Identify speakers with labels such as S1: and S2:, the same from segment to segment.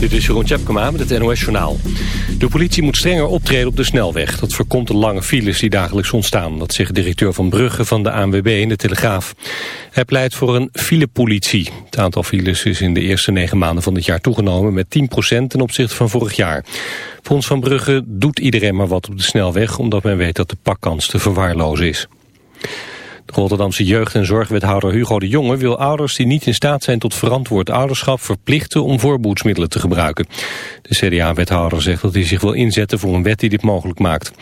S1: Dit is Jeroen Tjepkema met het NOS Journaal. De politie moet strenger optreden op de snelweg. Dat voorkomt de lange files die dagelijks ontstaan. Dat zegt directeur Van Brugge van de ANWB in de Telegraaf. Hij pleit voor een filepolitie. Het aantal files is in de eerste negen maanden van dit jaar toegenomen... met 10% ten opzichte van vorig jaar. Volgens Van Brugge doet iedereen maar wat op de snelweg... omdat men weet dat de pakkans te verwaarlozen is. Rotterdamse jeugd- en zorgwethouder Hugo de Jonge wil ouders die niet in staat zijn tot verantwoord ouderschap verplichten om voorboedsmiddelen te gebruiken. De CDA-wethouder zegt dat hij zich wil inzetten voor een wet die dit mogelijk maakt.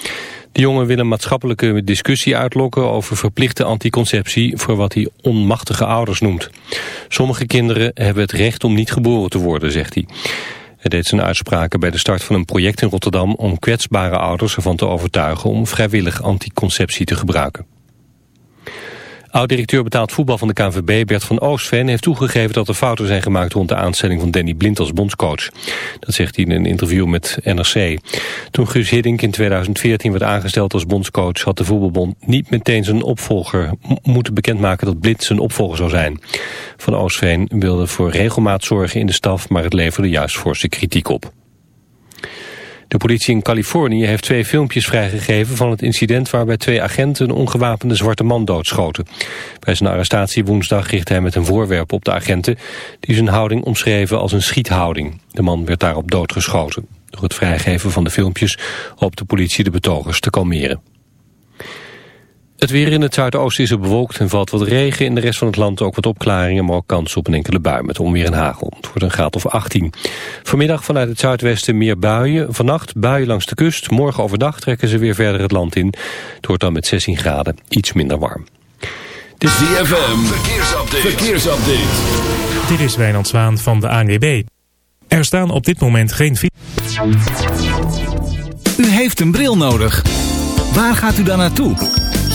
S1: De jongen wil een maatschappelijke discussie uitlokken over verplichte anticonceptie voor wat hij onmachtige ouders noemt. Sommige kinderen hebben het recht om niet geboren te worden, zegt hij. Hij deed zijn uitspraken bij de start van een project in Rotterdam om kwetsbare ouders ervan te overtuigen om vrijwillig anticonceptie te gebruiken. Oud-directeur betaald voetbal van de KNVB Bert van Oostveen heeft toegegeven dat er fouten zijn gemaakt rond de aanstelling van Danny Blind als bondscoach. Dat zegt hij in een interview met NRC. Toen Guus Hiddink in 2014 werd aangesteld als bondscoach had de voetbalbond niet meteen zijn opvolger moeten bekendmaken dat Blind zijn opvolger zou zijn. Van Oostveen wilde voor regelmaat zorgen in de staf, maar het leverde juist forse kritiek op. De politie in Californië heeft twee filmpjes vrijgegeven van het incident waarbij twee agenten een ongewapende zwarte man doodschoten. Bij zijn arrestatie woensdag richtte hij met een voorwerp op de agenten die zijn houding omschreven als een schiethouding. De man werd daarop doodgeschoten. Door het vrijgeven van de filmpjes hoopt de politie de betogers te kalmeren. Het weer in het zuidoosten is er bewolkt en valt wat regen. In de rest van het land ook wat opklaringen, maar ook kans op een enkele bui met onweer en hagel. Het wordt een graad of 18. Vanmiddag vanuit het zuidwesten meer buien. Vannacht buien langs de kust. Morgen overdag trekken ze weer verder het land in. Het wordt dan met 16 graden iets minder warm.
S2: Dit is DFM. Verkeersupdate. Verkeersupdate.
S3: Dit is Wijnand Zwaan van de ANWB. Er staan op dit moment geen...
S4: U heeft een bril nodig. Waar gaat u dan naartoe?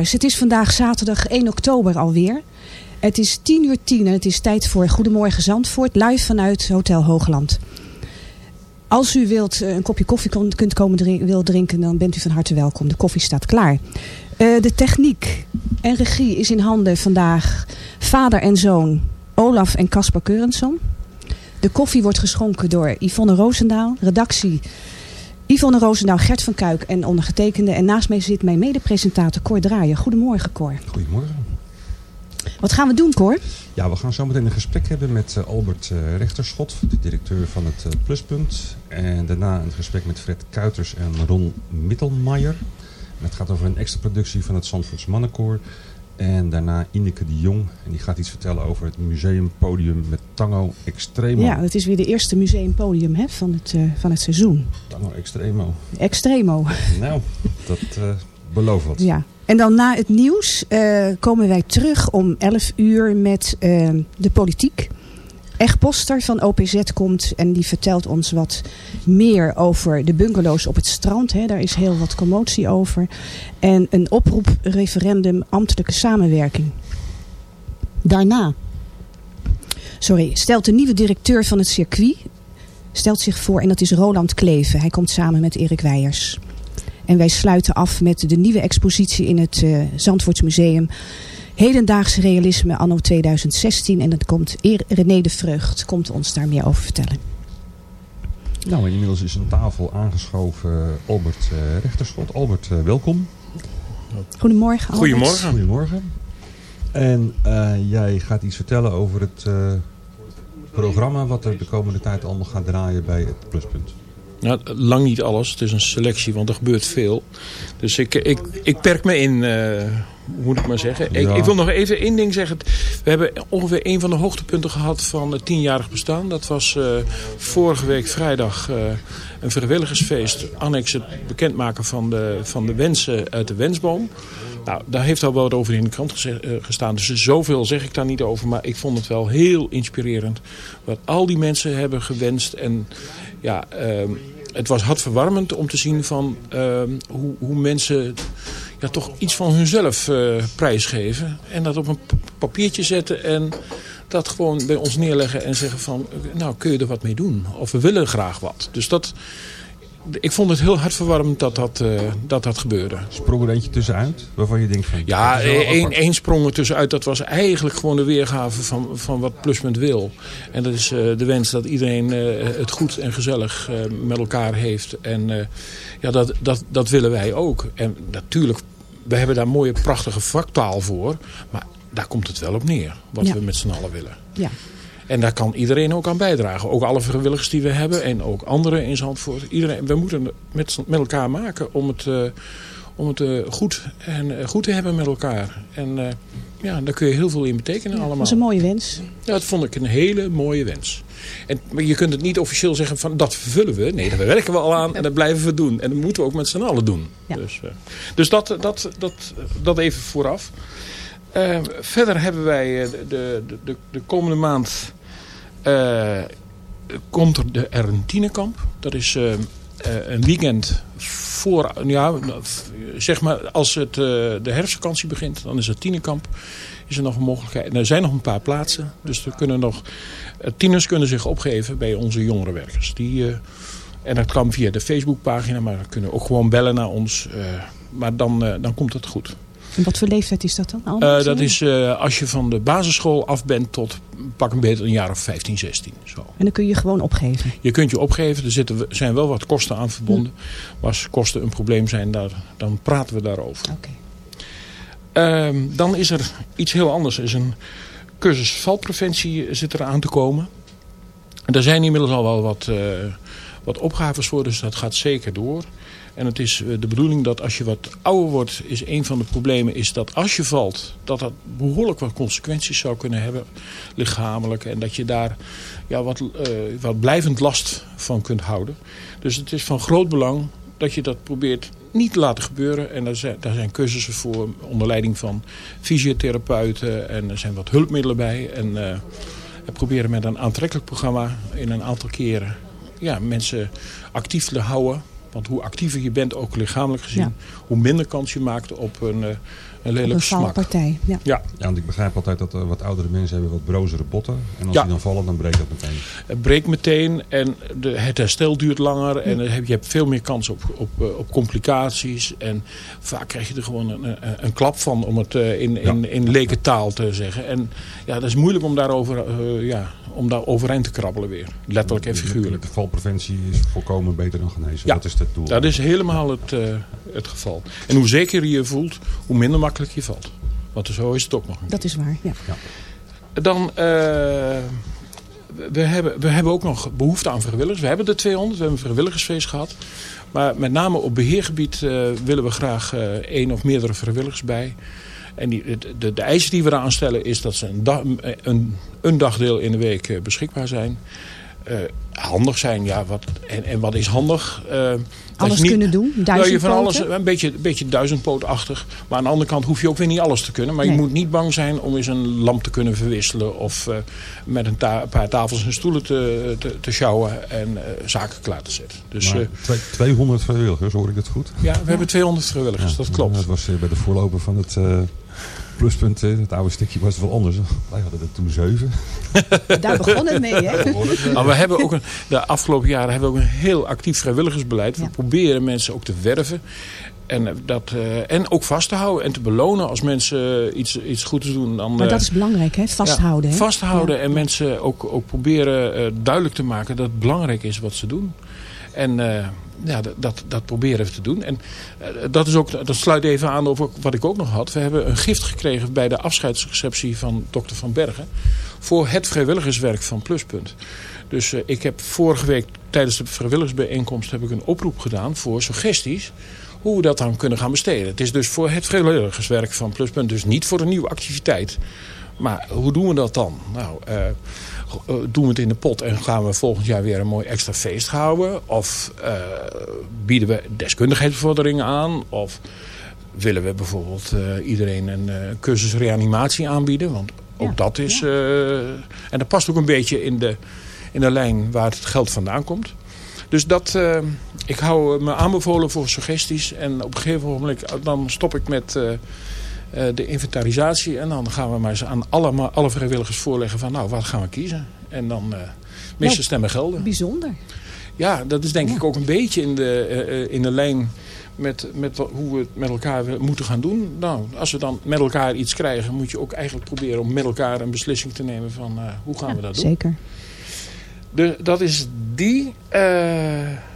S5: Het is vandaag zaterdag 1 oktober alweer. Het is 10 uur 10 en het is tijd voor Goedemorgen Zandvoort. Live vanuit Hotel Hoogland. Als u wilt eh, een kopje koffie kunt komen drinken, dan bent u van harte welkom. De koffie staat klaar. Eh, de techniek en regie is in handen vandaag vader en zoon Olaf en Caspar Keurensson. De koffie wordt geschonken door Yvonne Roosendaal. Redactie Yvonne Roosendaal, Gert van Kuik en ondergetekende. En naast mij zit mijn medepresentator Cor Draaien. Goedemorgen Cor.
S6: Goedemorgen.
S5: Wat gaan we doen Cor?
S6: Ja, we gaan zo meteen een gesprek hebben met eh, Albert eh, Rechterschot, de directeur van het eh, Pluspunt. En daarna een gesprek met Fred Kuiters en Ron Mittelmeijer. En het gaat over een extra productie van het Zandvoorts Mannenkoor. En daarna Ineke de Jong. En die gaat iets vertellen over het museumpodium met Tango Extremo.
S5: Ja, het is weer de eerste museumpodium hè, van, het, eh, van het seizoen.
S6: Tango Extremo.
S5: Extremo.
S6: Nou, dat eh belooft wat.
S5: Ja. En dan na het nieuws eh, komen wij terug om 11 uur met de politiek. Echt Poster van OPZ komt en die vertelt ons wat meer over de bungalows op het strand. Hè. Daar is heel wat commotie over. En een oproep, referendum, ambtelijke samenwerking. Daarna, sorry, stelt de nieuwe directeur van het circuit stelt zich voor en dat is Roland Kleven. Hij komt samen met Erik Weijers. En wij sluiten af met de nieuwe expositie in het uh, Zandvoortsmuseum. Hedendaags realisme anno 2016. En dat komt René de Vreugd komt ons daar meer over vertellen.
S6: Nou, inmiddels is aan tafel aangeschoven Albert uh, Rechterschot. Albert, uh, welkom.
S5: Goedemorgen Albert.
S7: Goedemorgen.
S6: Goedemorgen. En uh, jij gaat iets vertellen over het uh, programma wat er de komende tijd allemaal gaat draaien bij het Pluspunt.
S7: Nou, lang niet alles. Het is een selectie, want er gebeurt veel. Dus ik, ik, ik perk me in, uh, moet ik maar zeggen. Ja. Ik, ik, wil nog even één ding zeggen. We hebben ongeveer een van de hoogtepunten gehad van het tienjarig bestaan. Dat was uh, vorige week vrijdag uh, een vrijwilligersfeest. Annex het bekendmaken van de, van de wensen uit de wensboom. Nou, daar heeft al wel wat over in de krant gestaan. Dus zoveel zeg ik daar niet over. Maar ik vond het wel heel inspirerend. Wat al die mensen hebben gewenst. En ja, uh, het was hartverwarmend om te zien van uh, hoe, hoe, mensen ja, toch iets van hunzelf uh, prijsgeven. En dat op een papiertje zetten en dat gewoon bij ons neerleggen en zeggen van... nou, kun je er wat mee doen? Of we willen graag wat. Dus dat, ik vond het heel hartverwarmend dat dat, eh, dat, dat gebeurde.
S6: Sprong er eentje tussenuit waarvan je denkt van...
S7: Ja, één, sprong er tussenuit. Dat was eigenlijk gewoon de weergave van, van wat Pluspunt wil. En dat is eh, de wens dat iedereen eh, het goed en gezellig eh, met elkaar heeft. En eh, ja, dat, dat, dat willen wij ook. En natuurlijk, we hebben daar mooie prachtige vaktaal voor. Maar daar komt het wel op neer. Wat
S5: Ja.
S7: we met z'n allen willen.
S5: Ja.
S7: En daar kan iedereen ook aan bijdragen. Ook alle vrijwilligers die we hebben en ook anderen in Zandvoort. Iedereen, we moeten het met, met elkaar maken om het, eh, om het eh, goed, en, eh, goed te hebben met elkaar. En ja, daar kun je heel veel in betekenen
S5: Dat
S7: allemaal.
S5: is een mooie wens.
S7: Ja, dat vond ik een hele mooie wens. En, maar je kunt het niet officieel zeggen van dat vervullen we. Nee, daar werken we al aan en dat blijven we doen. En dat moeten we ook met z'n allen doen.
S5: Ja.
S7: Dus, eh, dus dat, dat, dat, dat even vooraf. Eh, verder hebben wij eh, de, de, de, de komende maand... eh, komt er, de, er een tienerkamp. Dat is een weekend voor... Ja, zeg maar als het, de herfstvakantie begint, dan is het tienerkamp. Is er nog een mogelijkheid. En er zijn nog een paar plaatsen. Dus er kunnen nog, eh, tieners kunnen zich opgeven bij onze jongerenwerkers. Die, eh, en dat kan via de Facebookpagina, maar dan kunnen ook gewoon bellen naar ons. eh, maar dan, dan komt het goed.
S5: En wat voor leeftijd is dat dan?
S7: Eh, dat is als je van de basisschool af bent tot pak een beter een jaar of 15, 16. Zo.
S5: En dan kun je gewoon opgeven.
S7: Je kunt je opgeven, er zitten, zijn wel wat kosten aan verbonden. Maar als kosten een probleem zijn, daar, dan praten we daarover.
S5: Oké.
S7: Ehm, dan is er iets heel anders. Er is een cursus valpreventie zit er aan te komen. En daar zijn inmiddels al wel wat, eh, wat opgaves voor, dus dat gaat zeker door. En het is eh, de bedoeling dat als je wat ouder wordt, is een van de problemen is dat als je valt, dat dat behoorlijk wat consequenties zou kunnen hebben, lichamelijk. En dat je daar ja, wat, eh, wat blijvend last van kunt houden. Dus het is van groot belang dat je dat probeert niet te laten gebeuren. En daar zijn, daar zijn cursussen voor onder leiding van fysiotherapeuten. En er zijn wat hulpmiddelen bij. En eh, we proberen met een aantrekkelijk programma in een aantal keren ja, mensen actief te houden. Want hoe actiever je bent, ook lichamelijk gezien,
S5: Ja.
S7: hoe minder kans je maakt op een, eh, een lelijk
S5: een
S7: smak.
S5: Ja.
S7: Ja,
S6: Ja, want ik begrijp altijd dat eh, wat oudere mensen hebben wat brozere botten. En als
S7: Ja.
S6: die dan vallen, dan breekt dat meteen.
S7: het breekt meteen en de, het herstel duurt langer. En je hebt veel meer kans op, op, eh, op complicaties. En vaak krijg je er gewoon een, een, een klap van, om het eh, in, in, in lekentaal te zeggen. En ja, dat is moeilijk om daarover eh, ja, om daar overeind te krabbelen weer. Letterlijk en figuurlijk.
S6: De valpreventie is voorkomen beter dan genezen.
S7: Ja,
S6: dat is het doel.
S7: Dat is helemaal het, eh, het geval. En hoe zeker je je voelt, hoe minder makkelijk je valt. Want zo is het ook nog.
S5: Dat is waar. Ja.
S7: Dan, eh, we, hebben, we hebben ook nog behoefte aan vrijwilligers. We hebben de 200, we hebben een vrijwilligersfeest gehad. Maar met name op beheergebied eh, willen we graag eh, één of meerdere vrijwilligers bij. En die, de, de, de eisen die we eraan stellen is dat ze een, dag, een, een dagdeel in de week eh, beschikbaar zijn. Eh, handig zijn, ja. Wat, en, en wat is handig? Eh,
S5: Alles
S7: niet-
S5: kunnen doen.
S7: ja, je
S5: Duizend
S7: van alles,
S5: poten.
S7: een beetje, een beetje duizendpootachtig. Maar aan de andere kant hoef je ook weer niet alles te kunnen. Maar je moet niet bang zijn om eens een lamp te kunnen verwisselen. Of eh, met een, ta- een paar tafels en stoelen te, te, te sjouwen en eh, zaken klaar te zetten. Dus
S6: Maar
S7: eh,
S6: twee- 200 vrijwilligers, hoor ik dat goed?
S7: ja, we hebben 200 vrijwilligers,
S6: Ja,
S7: dat klopt.
S6: Dat was eh, bij de voorloper van het eh, pluspunt. Het oude stukje was wel anders. Wij hadden er toen zeven.
S5: Daar begon het mee, hè?
S7: Maar we hebben ook een, de afgelopen jaren hebben we ook een heel actief vrijwilligersbeleid. We
S5: Ja.
S7: proberen mensen ook te werven. En, eh, dat, eh, en ook vast te houden en te belonen als mensen eh, iets, iets goeds doen. Dan,
S5: Maar dat is belangrijk, hè? Vasthouden.
S7: Ja,
S5: hè?
S7: vasthouden
S5: Ja.
S7: en mensen ook, ook proberen eh, duidelijk te maken dat het belangrijk is wat ze doen. En eh, ja, dat, dat, proberen we te doen. En eh, dat, is ook, dat sluit even aan op wat ik ook nog had. We hebben een gift gekregen bij de afscheidsreceptie van dokter Van Bergen. Voor het vrijwilligerswerk van Pluspunt. Dus eh, ik heb vorige week tijdens de vrijwilligersbijeenkomst heb ik een oproep gedaan voor suggesties hoe we dat dan kunnen gaan besteden. Het is dus voor het vrijwilligerswerk van Pluspunt, dus niet voor een nieuwe activiteit. Maar hoe doen we dat dan? Nou, doen we het in de pot en gaan we volgend jaar weer een mooi extra feest houden? Of eh, bieden we deskundigheidsbevordering aan? Of willen we bijvoorbeeld eh, iedereen een eh, cursus reanimatie aanbieden? Want ook
S5: Ja,
S7: dat is... eh, en dat past ook een beetje in de, in de lijn waar het geld vandaan komt. Dus dat, eh, ik hou me aanbevolen voor suggesties. En op een gegeven moment eh, dan stop ik met eh, eh, de inventarisatie. En dan gaan we maar eens aan alle, alle vrijwilligers voorleggen van nou, wat gaan we kiezen? En dan eh meeste
S5: Ja.
S7: stemmen gelden.
S5: Bijzonder.
S7: Ja, dat is denk ik ook een beetje in de, eh, eh, in de lijn met, met hoe we het met elkaar moeten gaan doen. Nou, als we dan met elkaar iets krijgen, moet je ook eigenlijk proberen om met elkaar een beslissing te nemen van eh, hoe gaan we dat doen.
S5: Zeker.
S7: De, dat is die. eh,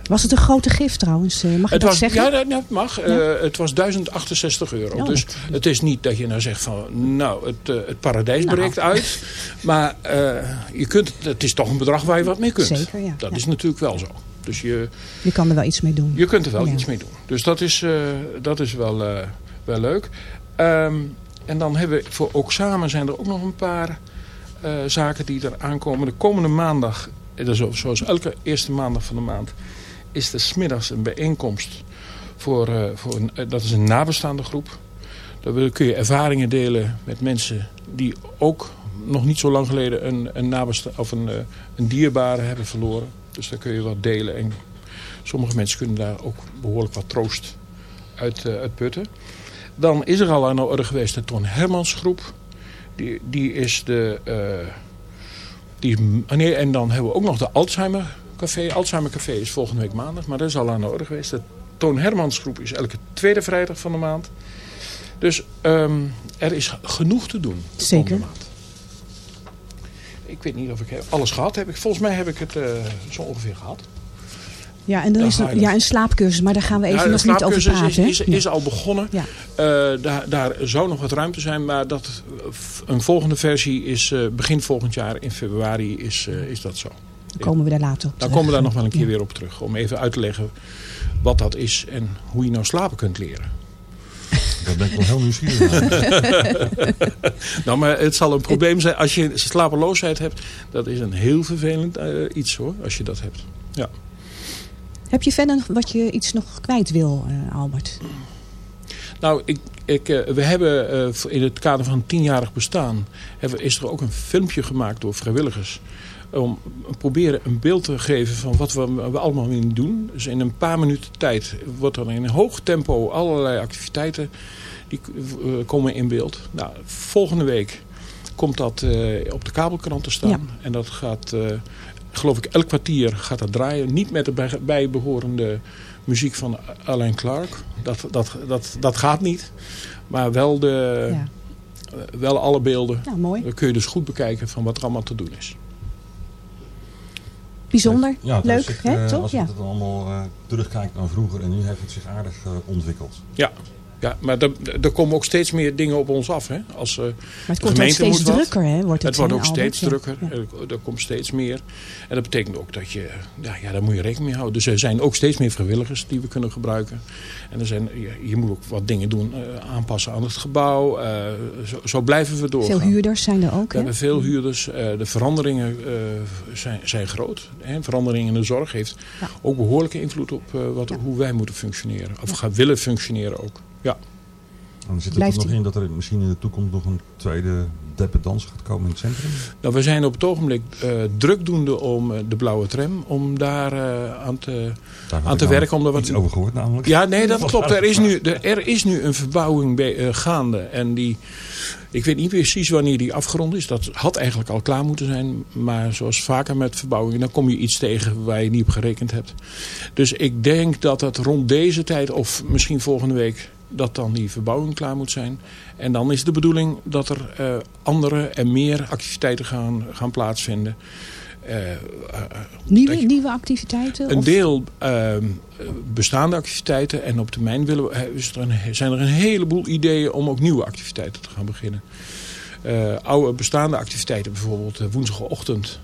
S5: Was het een grote gift trouwens? Eh, Mag
S7: het
S5: dat
S7: was,
S5: zeggen?
S7: Ja, dat, mag. Eh, het was 1068 euro.
S5: Oh,
S7: dus het is niet dat je nou zegt van... Nou, het, eh, het paradijs
S5: Nou.
S7: breekt uit. Maar je kunt, het is toch een bedrag waar je wat mee kunt.
S5: Zeker, ja.
S7: Dat is natuurlijk wel zo. Dus je,
S5: Je kan er wel iets mee doen.
S7: je kunt er wel
S5: Ja.
S7: iets mee doen. Dus dat is, dat is wel, wel leuk. Ehm, en dan hebben we voor ook samen zijn er ook nog een paar zaken die er aankomen. De komende maandag, dus zoals elke eerste maandag van de maand, is er smiddags een bijeenkomst. Voor, eh, voor een, eh, dat is een nabestaande groep. Daar kun je ervaringen delen met mensen die ook nog niet zo lang geleden een, een, of een, eh, een dierbare hebben verloren. Dus daar kun je wat delen. En sommige mensen kunnen daar ook behoorlijk wat troost uit, putten. Dan is er al aan de orde geweest de Ton Hermans groep. Die, die is de... die, nee, en dan hebben we ook nog de Alzheimer Café. Alzheimer Café is volgende week maandag, maar dat is al aan de orde geweest. De Toon Hermans groep is elke tweede vrijdag van de maand. Dus ehm, er is genoeg te doen. de
S5: Zeker.
S7: maand. Ik weet niet of ik alles gehad heb. Volgens mij heb ik het eh, zo ongeveer gehad.
S5: Ja, en dan is er
S7: highlight.
S5: ja, een slaapcursus, maar daar gaan we even
S7: Ja, de
S5: nog niet over
S7: slaapcursus
S5: praten.
S7: Is,
S5: hè?
S7: is, is al begonnen.
S5: Ja.
S7: Eh, daar, daar zou nog wat ruimte zijn, maar dat, een volgende versie is eh, begin volgend jaar in februari is, eh, is dat zo.
S5: Dan komen we daar later op
S7: Dan
S5: terug.
S7: komen we daar nog wel een keer
S5: Ja.
S7: weer op terug. Om even uit te leggen wat dat is en hoe je nou slapen kunt leren.
S6: Daar ben ik wel heel nieuwsgierig naar.
S7: nou, maar het zal een probleem zijn als je slapeloosheid hebt. Dat is een heel vervelend eh, iets hoor, als je dat hebt. Ja.
S5: Heb je verder wat je iets nog kwijt wil, eh, Albert?
S7: Nou, ik, ik, eh, we hebben eh, in het kader van een tienjarig bestaan... Hebben, is er ook een filmpje gemaakt door vrijwilligers... om proberen een beeld te geven van wat we, we allemaal willen doen. Dus in een paar minuten tijd wordt er in een hoog tempo allerlei activiteiten... die eh, komen in beeld. Nou, volgende week komt dat eh, op de kabelkrant te staan.
S5: Ja.
S7: En dat gaat, eh, geloof ik, elk kwartier gaat dat draaien. Niet met de bij- bijbehorende muziek van Alain Clark. Dat, dat, dat, dat gaat niet. Maar wel, de,
S5: Ja.
S7: wel alle beelden.
S5: Nou, mooi.
S7: Dan kun je dus goed bekijken van wat er allemaal te doen is.
S5: Bijzonder.
S6: Ja, het
S5: Leuk,
S6: zich,
S5: hè?
S6: eh,
S5: Toch?
S6: Als je
S5: Ja.
S6: het allemaal eh, terugkijkt naar vroeger en nu heeft het zich aardig eh, ontwikkeld.
S7: Ja, ja maar er, er komen ook steeds meer dingen op ons af. Hè? Als, eh,
S5: Maar het
S7: de
S5: wordt ook steeds drukker, hè? Wordt het,
S7: Het wordt ook
S5: Albert?
S7: steeds
S5: Ja.
S7: drukker.
S5: Ja.
S7: Er, er komt steeds meer. En dat betekent ook dat je... Ja, ja, daar moet je rekening mee houden. Dus er zijn ook steeds meer vrijwilligers die we kunnen gebruiken. En er zijn, je, je moet ook wat dingen doen. eh, aanpassen aan het gebouw. eh, zo, zo blijven we doorgaan.
S5: Veel huurders zijn er ook,
S7: We hebben veel huurders. De veranderingen zijn, zijn groot. Hè. Veranderingen in de zorg heeft ook behoorlijke invloed op wat, hoe wij moeten functioneren. Of gaan willen functioneren ook. Ja.
S6: En er zit er
S5: Blijft
S6: ook nog in dat er misschien in de toekomst nog een tweede dependance gaat komen in het centrum.
S7: Nou, we zijn op het ogenblik eh, drukdoende om eh, de blauwe tram. Om daar eh, aan te,
S6: Daar
S7: aan te werken. Om er wat
S6: iets over gehoord namelijk.
S7: Ja, nee, dat klopt. Er is nu, er, er is nu een verbouwing bij, gaande. En die, ik weet niet precies wanneer die afgerond is. Dat had eigenlijk al klaar moeten zijn. Maar zoals vaker met verbouwingen, dan kom je iets tegen waar je niet op gerekend hebt. Dus ik denk dat het rond deze tijd, of misschien volgende week, dat dan die verbouwing klaar moet zijn. En dan is de bedoeling dat er eh, andere en meer activiteiten gaan, gaan plaatsvinden. Eh, eh,
S5: Nieuwe,
S7: je-
S5: nieuwe activiteiten?
S7: een
S5: of-
S7: deel ehm, bestaande activiteiten. En op termijn willen we, is er een, zijn er een heleboel ideeën om ook nieuwe activiteiten te gaan beginnen. Oude bestaande activiteiten, bijvoorbeeld woensdagochtend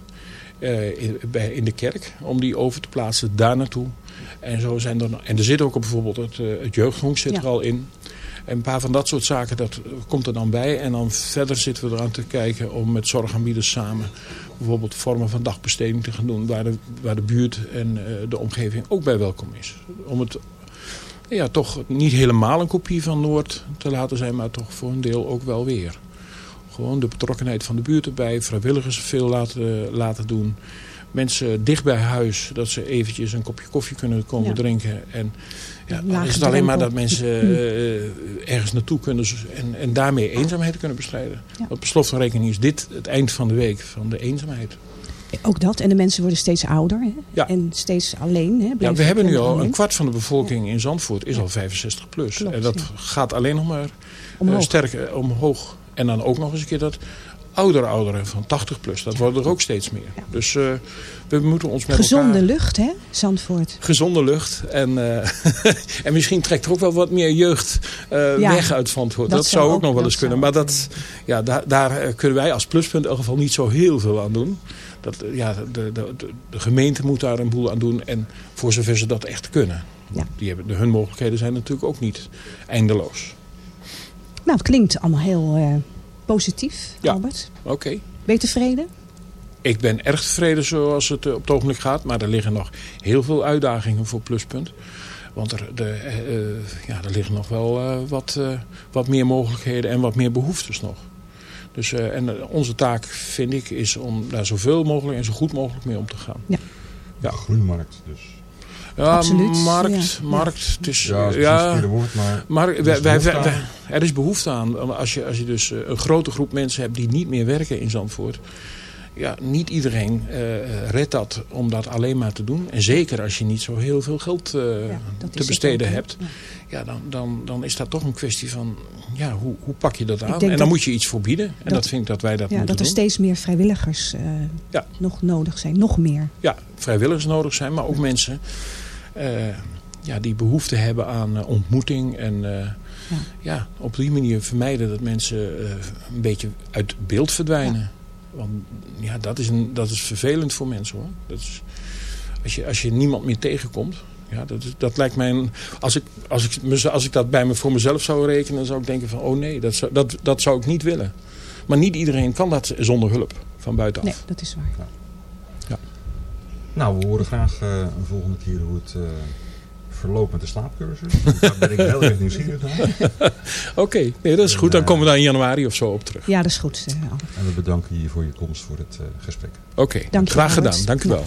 S7: in, bij, in de kerk. Om die over te plaatsen daar naartoe. En, zo zijn er, en er zit ook bijvoorbeeld het, eh, het jeugdhonk zit
S5: Ja.
S7: er al in. En een paar van dat soort zaken, dat komt er dan bij. En dan verder zitten we eraan te kijken om met zorgaanbieders samen bijvoorbeeld vormen van dagbesteding te gaan doen. Waar de, waar de buurt en eh, de omgeving ook bij welkom is. Om het ja, toch niet helemaal een kopie van Noord te laten zijn, maar toch voor een deel ook wel weer. Gewoon de betrokkenheid van de buurt erbij, vrijwilligers veel laten, laten doen. Mensen dicht bij huis, dat ze eventjes een kopje koffie kunnen komen
S5: Ja.
S7: drinken. En ja, dan is het alleen maar dat mensen eh, ergens naartoe kunnen en, en daarmee eenzaamheid kunnen bestrijden.
S5: Ja.
S7: Want per slot van rekening is dit het eind van de week van de eenzaamheid.
S5: Ook dat. En de mensen worden steeds ouder. Hè?
S7: Ja.
S5: En steeds alleen. Hè?
S7: Ja, we hebben nu al
S5: alleen.
S7: een kwart van de bevolking in Zandvoort is al 65 plus.
S5: Klopt,
S7: en dat gaat alleen nog maar
S5: Omhoog.
S7: eh, sterker omhoog. En dan ook nog eens een keer dat oudere ouderen van 80 plus. Dat worden er ook steeds meer. Dus eh, we moeten ons met
S5: Gezonde
S7: elkaar...
S5: lucht, hè, Zandvoort.
S7: Gezonde lucht. En, eh, en misschien trekt er ook wel wat meer jeugd eh,
S5: Ja,
S7: weg uit Zandvoort.
S5: dat
S7: Dat,
S5: zou
S7: ook
S5: ook-
S7: nog wel eens kunnen. Maar dat, ja, daar, daar kunnen wij als pluspunt in elk geval niet zo heel veel aan doen. Dat, ja, de, de, de, de gemeente moet daar een boel aan doen. En voor zover ze dat echt kunnen.
S5: Ja.
S7: Die hebben, de, hun mogelijkheden zijn natuurlijk ook niet eindeloos.
S5: Nou, het klinkt allemaal heel eh, positief,
S7: Ja.
S5: Albert.
S7: Oké.
S5: Ben je tevreden?
S7: Ik ben erg tevreden zoals het eh, op het ogenblik gaat. Maar er liggen nog heel veel uitdagingen voor Pluspunt. Want er, de, eh, eh, ja, er liggen nog wel eh, wat, eh, wat meer mogelijkheden en wat meer behoeftes nog. Dus, eh, en onze taak, vind ik, is om daar zoveel mogelijk en zo goed mogelijk mee om te gaan.
S5: Ja.
S7: Ja.
S6: Groeimarkt dus.
S7: Ja,
S5: Absoluut,
S7: markt,
S5: ja.
S7: markt. Het is,
S6: Ja, is het woord, maar...
S7: maar
S6: er is
S7: wij, er is behoefte aan. Als je, als je dus eh, een grote groep mensen hebt die niet meer werken in Zandvoort. Ja, niet iedereen eh, redt dat om dat alleen maar te doen. En zeker als je niet zo heel veel geld eh,
S5: Ja,
S7: te besteden
S5: ook,
S7: hebt.
S5: Ja.
S7: Ja, dan, dan, dan is dat toch een kwestie van, ja, hoe, hoe pak je dat aan? En dan
S5: dat-
S7: moet je iets voor bieden. En dat,
S5: dat-
S7: vind ik dat wij dat
S5: Ja,
S7: moeten
S5: dat er
S7: doen.
S5: steeds meer vrijwilligers eh,
S7: Ja.
S5: nog nodig zijn. Nog meer.
S7: Ja, vrijwilligers nodig zijn, maar ook mensen ja, die behoefte hebben aan eh, ontmoeting. En eh, ja. op die manier vermijden dat mensen eh, een beetje uit beeld verdwijnen. Want ja, dat is, een, dat is vervelend voor mensen hoor. Dat is, als, je, als je niemand meer tegenkomt. Ja, dat, dat lijkt mij een, als, ik, als, ik, als ik dat bij me voor mezelf zou rekenen, dan zou ik denken van oh nee, dat zou, dat, dat zou ik niet willen. Maar niet iedereen kan dat zonder hulp van buitenaf.
S5: Nee, dat is waar.
S6: Nou, we horen graag eh, een volgende keer hoe het eh, verloopt met de slaapcursus. Daar ben ik heel erg nieuwsgierig naar.
S7: Oké, nee, dat is goed. Dan
S6: eh,
S7: komen we daar in januari of zo op terug.
S5: Ja, dat is goed.
S6: En we bedanken je voor je komst voor het eh, gesprek.
S7: Oké, graag gedaan. Dank u wel.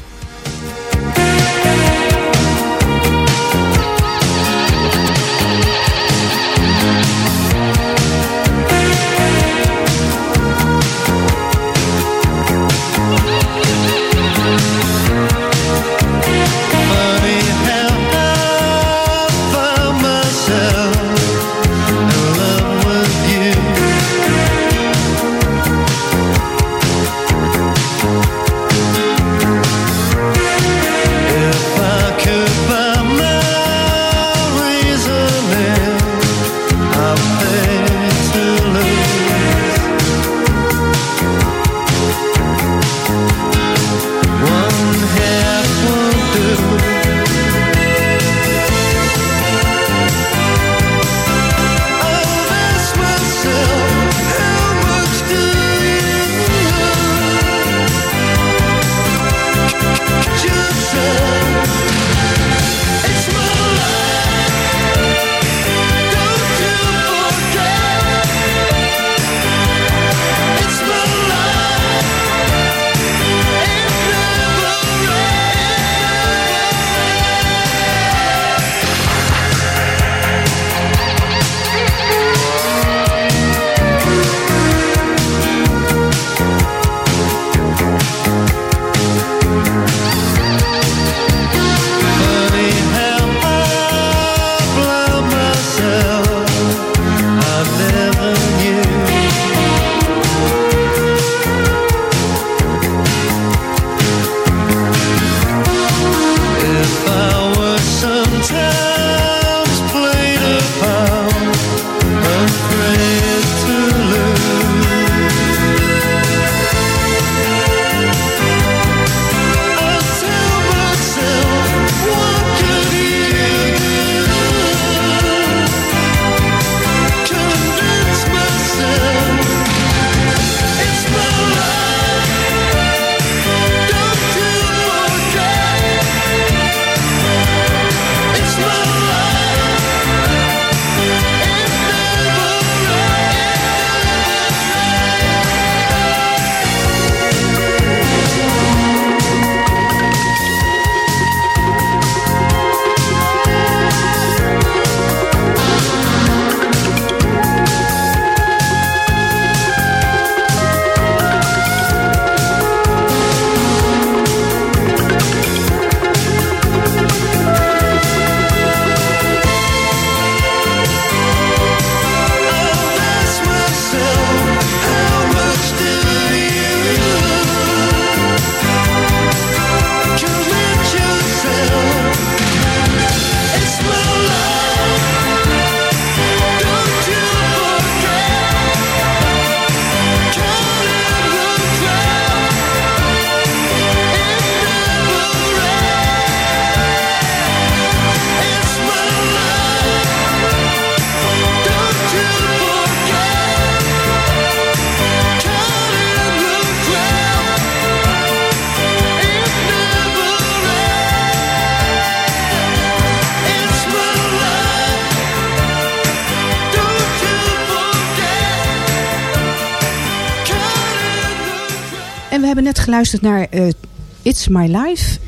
S5: Geluisterd naar eh, It's My Life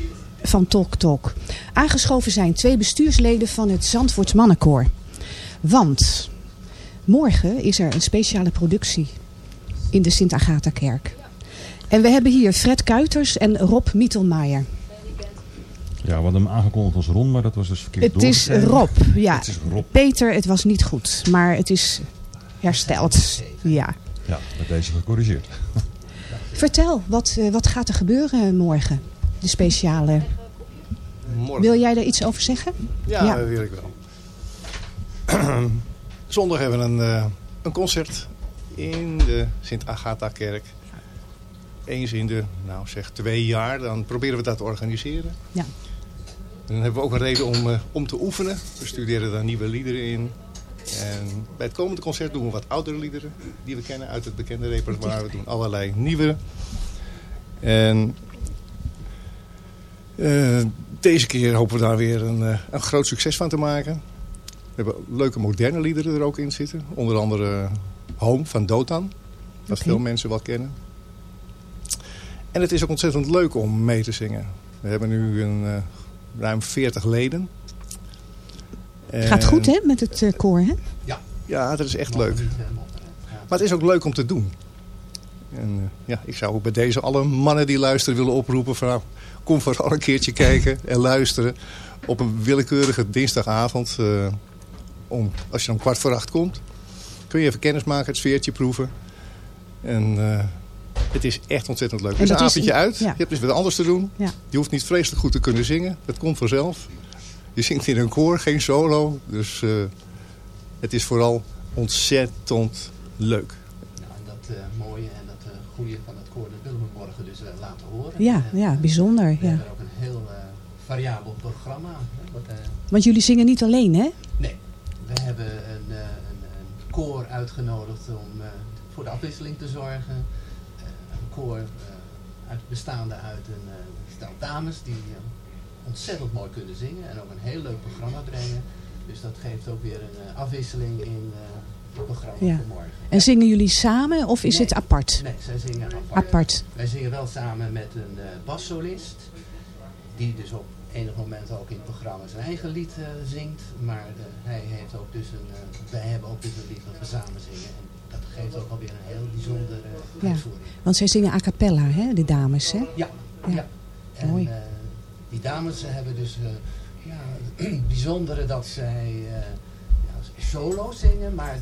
S5: van Talk Talk. Aangeschoven zijn twee bestuursleden van het Zandvoorts Mannenkoor. Want morgen is er een speciale productie in de Sint-Agatha-kerk. En we hebben hier Fred Kuiters en Rob Mietelmaier.
S6: Ja, we hadden hem aangekondigd als Ron, maar dat was dus verkeerd
S5: Het is. Rob, ja.
S6: Het is Rob.
S5: Peter, het was niet goed, maar het is hersteld. Ja.
S6: Ja, met deze gecorrigeerd.
S5: Vertel, wat, eh, wat gaat er gebeuren morgen? De speciale.
S8: Morgen.
S5: Wil jij daar iets over zeggen?
S8: Ja,
S5: Ja.
S8: dat wil ik wel. Zondag hebben we een, eh, een concert in de Sint-Agatha-kerk. Eens in de, nou zeg, twee jaar. Dan proberen we dat te organiseren.
S5: Ja.
S8: Dan hebben we ook een reden om, eh, om te oefenen. We studeren daar nieuwe liederen in. En bij het komende concert doen we wat oudere liederen die we kennen uit het bekende repertoire. We doen allerlei nieuwe. En eh, deze keer hopen we daar weer een, eh, een groot succes van te maken. We hebben leuke moderne liederen er ook in zitten. Onder andere eh, Home van Dotan. Dat veel mensen wel kennen. En het is ook ontzettend leuk om mee te zingen. We hebben nu een, ruim 40 leden.
S5: Gaat
S8: En-
S5: goed hè, met het eh, koor hè?
S8: Ja. ja, dat is echt leuk. Maar het is ook leuk om te doen. En eh, ja, ik zou ook bij deze alle mannen die luisteren willen oproepen van nou, kom vooral een keertje kijken en luisteren op een willekeurige dinsdagavond. eh, om, als je om kwart voor acht komt, kun je even kennis maken, het sfeertje proeven. En eh, het is echt ontzettend leuk. Het is een
S5: is
S8: avondje uit.
S5: ja.
S8: Je hebt dus wat anders te doen.
S5: Ja.
S8: Je hoeft niet vreselijk goed te kunnen zingen. Dat komt vanzelf. Je zingt in een koor, geen solo. Dus eh, het is vooral ontzettend leuk.
S9: Nou, en dat eh, mooie en dat eh, goede van het koor, dat willen we morgen dus laten horen.
S5: Ja,
S9: En,
S5: ja, bijzonder.
S9: We
S5: Ja.
S9: hebben ook een heel variabel programma. Hè, wat, eh,
S5: Want jullie zingen niet alleen hè?
S9: nee, we hebben een, eh, een, een koor uitgenodigd om eh, voor de afwisseling te zorgen. Een koor eh, uit, bestaande uit een eh, stel dames die ontzettend mooi kunnen zingen en ook een heel leuk programma brengen. Dus dat geeft ook weer een eh, afwisseling in eh, het programma
S5: Ja.
S9: voor morgen.
S5: En zingen jullie samen of is
S9: Nee.
S5: het apart?
S9: Nee, zij zingen apart.
S5: Apart.
S9: Wij zingen wel samen met een eh bassolist. Die dus op enig moment ook in het programma zijn eigen lied zingt. Maar hij heeft ook dus een, eh, wij hebben ook dus een lied dat we samen zingen. En dat geeft ook alweer een heel bijzondere eh,
S5: Ja.
S9: uitvoering.
S5: Want zij zingen a cappella hè, de dames hè?
S9: Ja,
S5: Ja.
S9: ja. En
S5: Mooi.
S9: Die dames hebben dus eh, ja, het bijzondere dat zij eh, ja, solo zingen, maar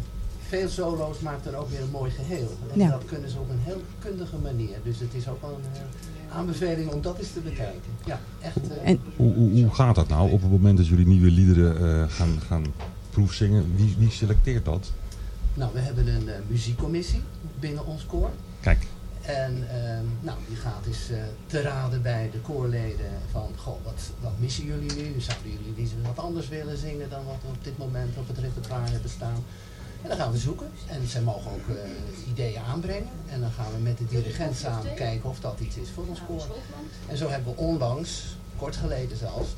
S9: veel solo's maakt er ook weer een mooi geheel. En
S5: Ja.
S9: dat kunnen ze op een heel kundige manier. Dus het is ook wel een eh, aanbeveling om dat eens te bekijken. Ja, echt. eh,
S5: En-
S6: Hoe, hoe, hoe gaat dat nou op het moment dat jullie nieuwe liederen eh, gaan, gaan proefzingen? Wie, wie selecteert dat?
S9: Nou, we hebben een eh, muziekcommissie binnen ons koor.
S6: Kijk,
S9: En ehm, nou, die gaat eens eh, te raden bij de koorleden van, goh, wat, wat missen jullie nu? Zouden jullie niet wat anders willen zingen dan wat we op dit moment op het repertoire hebben staan? En dan gaan we zoeken. En zij mogen ook eh, ideeën aanbrengen. En dan gaan we met de dirigent samen kijken of dat iets is voor ons koor. En zo hebben we onlangs, kort geleden zelfs,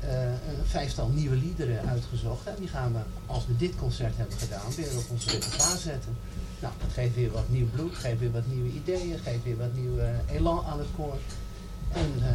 S9: eh, een vijftal nieuwe liederen uitgezocht. En die gaan we, als we dit concert hebben gedaan, weer op ons repertoire zetten. Nou, dat geeft weer wat nieuw bloed, geeft weer wat nieuwe ideeën, geeft weer wat nieuw eh, elan aan het koor. En eh,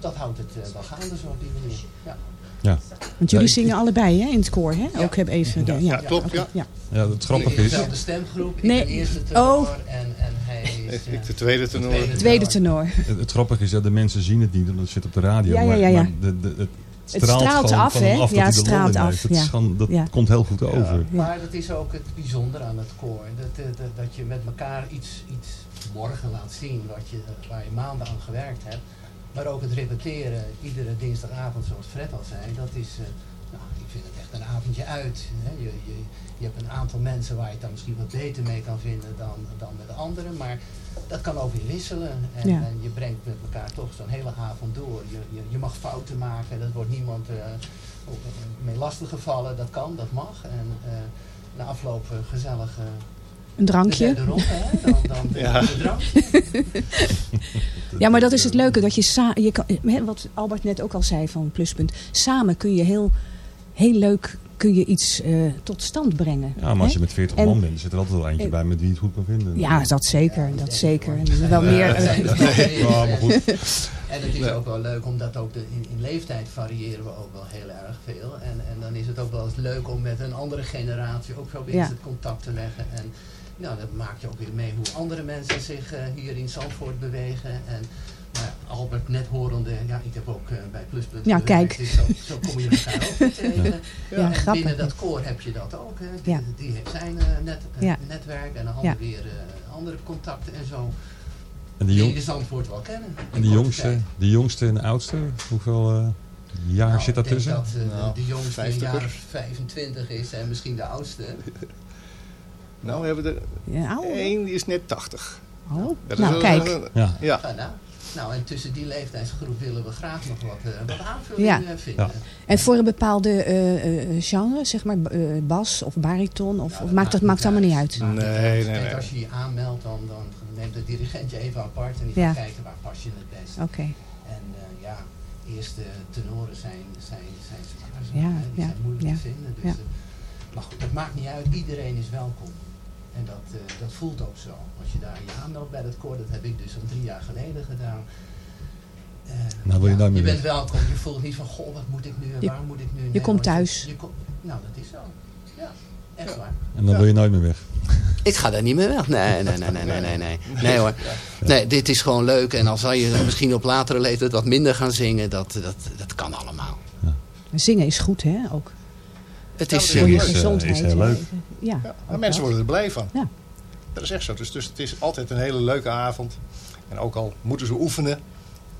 S9: dat houdt het eh, wel gaande zo op die manier. Ja.
S6: ja.
S5: Want jullie
S6: Ja, ik-
S5: zingen allebei hè, in het koor hè?
S9: Ja.
S5: Ook heb even... de- ja,
S8: Ja, klopt, ja.
S5: ja.
S6: Ja, het grappige
S9: in
S6: is...
S9: dezelfde stemgroep, ik
S5: Nee.
S9: de eerste tenor
S5: Oh.
S9: en, en hij is...
S8: Ik de tweede tenor.
S9: tweede
S5: Tweede tenor.
S6: Het, het grappige is dat de mensen zien het niet, want het zit op de radio.
S5: Ja, ja,
S6: maar,
S5: ja,
S6: maar de, de, het
S5: Het
S6: straalt,
S5: straalt
S6: gewoon
S5: af, hè? Ja, het straalt
S6: heeft.
S5: af,
S6: Het
S5: ja.
S6: gewoon- dat
S5: Ja.
S6: komt heel goed over.
S9: Maar dat is ook het bijzondere aan het koor. Dat, eh, dat, dat je met elkaar iets, iets morgen laat zien wat je, waar je maanden aan gewerkt hebt. Maar ook het repeteren iedere dinsdagavond, zoals Fred al zei, dat is, eh, vind het echt een avondje uit. Hè. Je, je, je hebt een aantal mensen waar je het dan misschien wat beter mee kan vinden dan, dan met de anderen. Maar dat kan ook weer wisselen. En,
S5: Ja.
S9: en je brengt met elkaar toch zo'n hele avond door. Je, je, je mag fouten maken, dat wordt niemand eh, op- mee lastiggevallen. Dat kan, dat mag. En eh, na afloop gezellig
S5: Een drankje.
S9: hè? Dan, dan
S8: Ja.
S9: de drankje.
S5: Ja, maar dat is het leuke. Dat je, sa je kan, hè, wat Albert net ook al zei van Pluspunt. Samen kun je heel, heel leuk kun je iets eh, tot stand brengen.
S6: Ja, maar als
S5: hè?
S6: je met 40
S5: En-
S6: man bent, zit er altijd wel eentje
S5: en-
S6: bij met wie je het goed kan vinden.
S5: Ja, dat zeker. Dat zeker. En wel meer...
S8: Nee.
S6: Ja, maar goed.
S9: En het is ook wel leuk, omdat ook de, in, in leeftijd variëren we ook wel heel erg veel. En, en dan is het ook wel eens leuk om met een andere generatie ook zo weer
S5: Ja.
S9: eens het contact te leggen. En nou, dat maak je ook weer mee hoe andere mensen zich eh, hier in Zandvoort bewegen. En ja, Albert net horende, ja, ik heb ook eh, bij Pluspunt
S5: Ja, kijk.
S9: dus zo, zo kom je elkaar ook tegen.
S5: Ja,
S9: en
S5: grappig.
S9: binnen dat koor heb je dat ook. Hè. Die,
S5: Ja.
S9: die heeft zijn eh, net, eh,
S5: Ja.
S9: netwerk en ander
S5: Ja.
S9: weer eh, andere contacten en zo.
S6: En die,
S9: Die
S6: jong,
S9: je Zandvoort wel kennen.
S6: en die jongste, die jongste en de oudste, hoeveel eh, jaar
S9: Nou,
S6: zit
S9: ik denk
S6: daartussen?
S9: dat de-
S8: Nou,
S9: de jongste een
S8: 50er.
S9: jaar 25 is en misschien de oudste.
S8: Nou, we hebben er
S5: Ja,
S8: één die is net 80.
S5: Oh,
S8: Dat is
S5: nou
S8: een-
S5: kijk.
S8: een-
S6: Ja.
S8: Ja.
S9: Ja, nou, en tussen die leeftijdsgroep willen we graag nog wat, eh, wat aanvulling
S5: Ja.
S9: eh, vinden.
S5: En voor een bepaalde eh, eh, genre, zeg maar eh, bas of bariton, of,
S9: Nou,
S5: of maakt dat maakt allemaal niet uit?
S9: Maakt niet
S8: Nee,
S9: uit.
S8: nee,
S9: als je je aanmeldt, dan, dan neemt de dirigent je even apart en die
S5: Ja.
S9: gaat kijken waar pas je het best.
S5: Oké.
S9: En eh, ja, eerste tenoren zijn, zijn, zijn zwaar.
S5: Ja, ja,
S9: zijn moeilijk
S5: ja,
S9: te vinden. Dus,
S5: ja.
S9: maar goed, het maakt niet uit. Iedereen is welkom. En dat, eh, dat voelt ook zo. Als je daar je aanmeldt bij dat koor, dat heb ik dus al drie jaar geleden gedaan. Eh,
S6: Nou wil je nooit meer
S9: je bent welkom. Je voelt niet van, goh, wat moet ik nu en waar moet ik nu?
S5: je komt thuis.
S9: Je, komt- nou, dat is zo. Ja, echt waar.
S6: En dan wil je nooit meer weg.
S9: Ik ga daar niet meer weg. Nee, nee, nee, nee, nee, nee, nee. Nee hoor. Nee, dit is gewoon leuk. En al zal je misschien op latere leeftijd wat minder gaan zingen, dat, dat, dat kan allemaal.
S5: Zingen is goed, hè? Ook.
S9: Het is
S5: Voor je
S6: is, eh,
S5: gezondheid.
S6: is heel leuk.
S5: eh, Ja.
S8: Ja,
S5: ook
S8: maar mensen
S5: dat.
S8: worden er blij van.
S5: Ja.
S8: Dat is echt zo. Dus, dus het is altijd een hele leuke avond. En ook al moeten ze oefenen.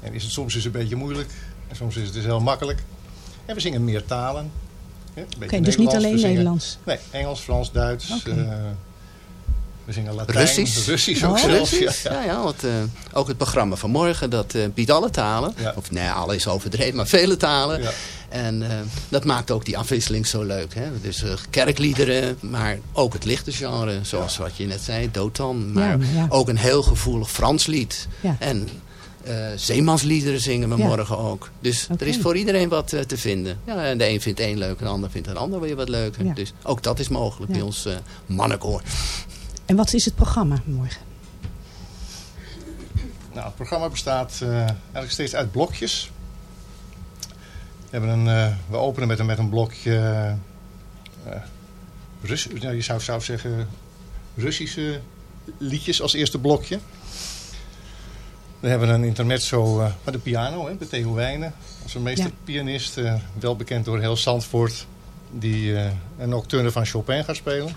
S8: En is het soms is het een beetje moeilijk. En soms is het dus heel makkelijk. En we zingen meer talen. Ja, een beetje
S5: Oké, dus niet alleen Nederlands.
S8: Nee, Engels, Frans, Duits. Eh, we zingen Latijn.
S9: Russisch.
S8: Russisch ook
S5: Oh.
S8: zelfs.
S9: Russisch?
S8: Ja,
S9: Ja, ja, want eh, ook het programma van morgen, dat eh, biedt alle talen.
S8: Ja.
S9: Of nee, alle is overdreven, maar vele talen. En eh, dat maakt ook die afwisseling zo leuk. Hè? Dus eh, kerkliederen, maar ook het lichte genre. Zoals wat je net zei, Dotan. Maar
S5: Ja, ja.
S9: ook een heel gevoelig Frans lied.
S5: Ja.
S9: En eh, zeemansliederen zingen we
S5: Ja.
S9: morgen ook. Dus er is voor iedereen wat te vinden. Ja, en de een vindt één leuk en de ander vindt een ander weer wat leuker.
S5: Ja.
S9: Dus ook dat is mogelijk
S5: Ja.
S9: bij ons eh mannenkoor.
S5: En wat is het programma morgen?
S8: Nou, het programma bestaat eh, eigenlijk steeds uit blokjes. We, hebben een, eh, we openen met een, met een blokje. Rus, nou, je zou, zou zeggen Russische liedjes als eerste blokje. We hebben een intermezzo eh, met de piano, hè, met Theo Wijnen. Onze meesterpianist, eh, wel bekend door heel Zandvoort. Die een nocturne van Chopin gaat spelen.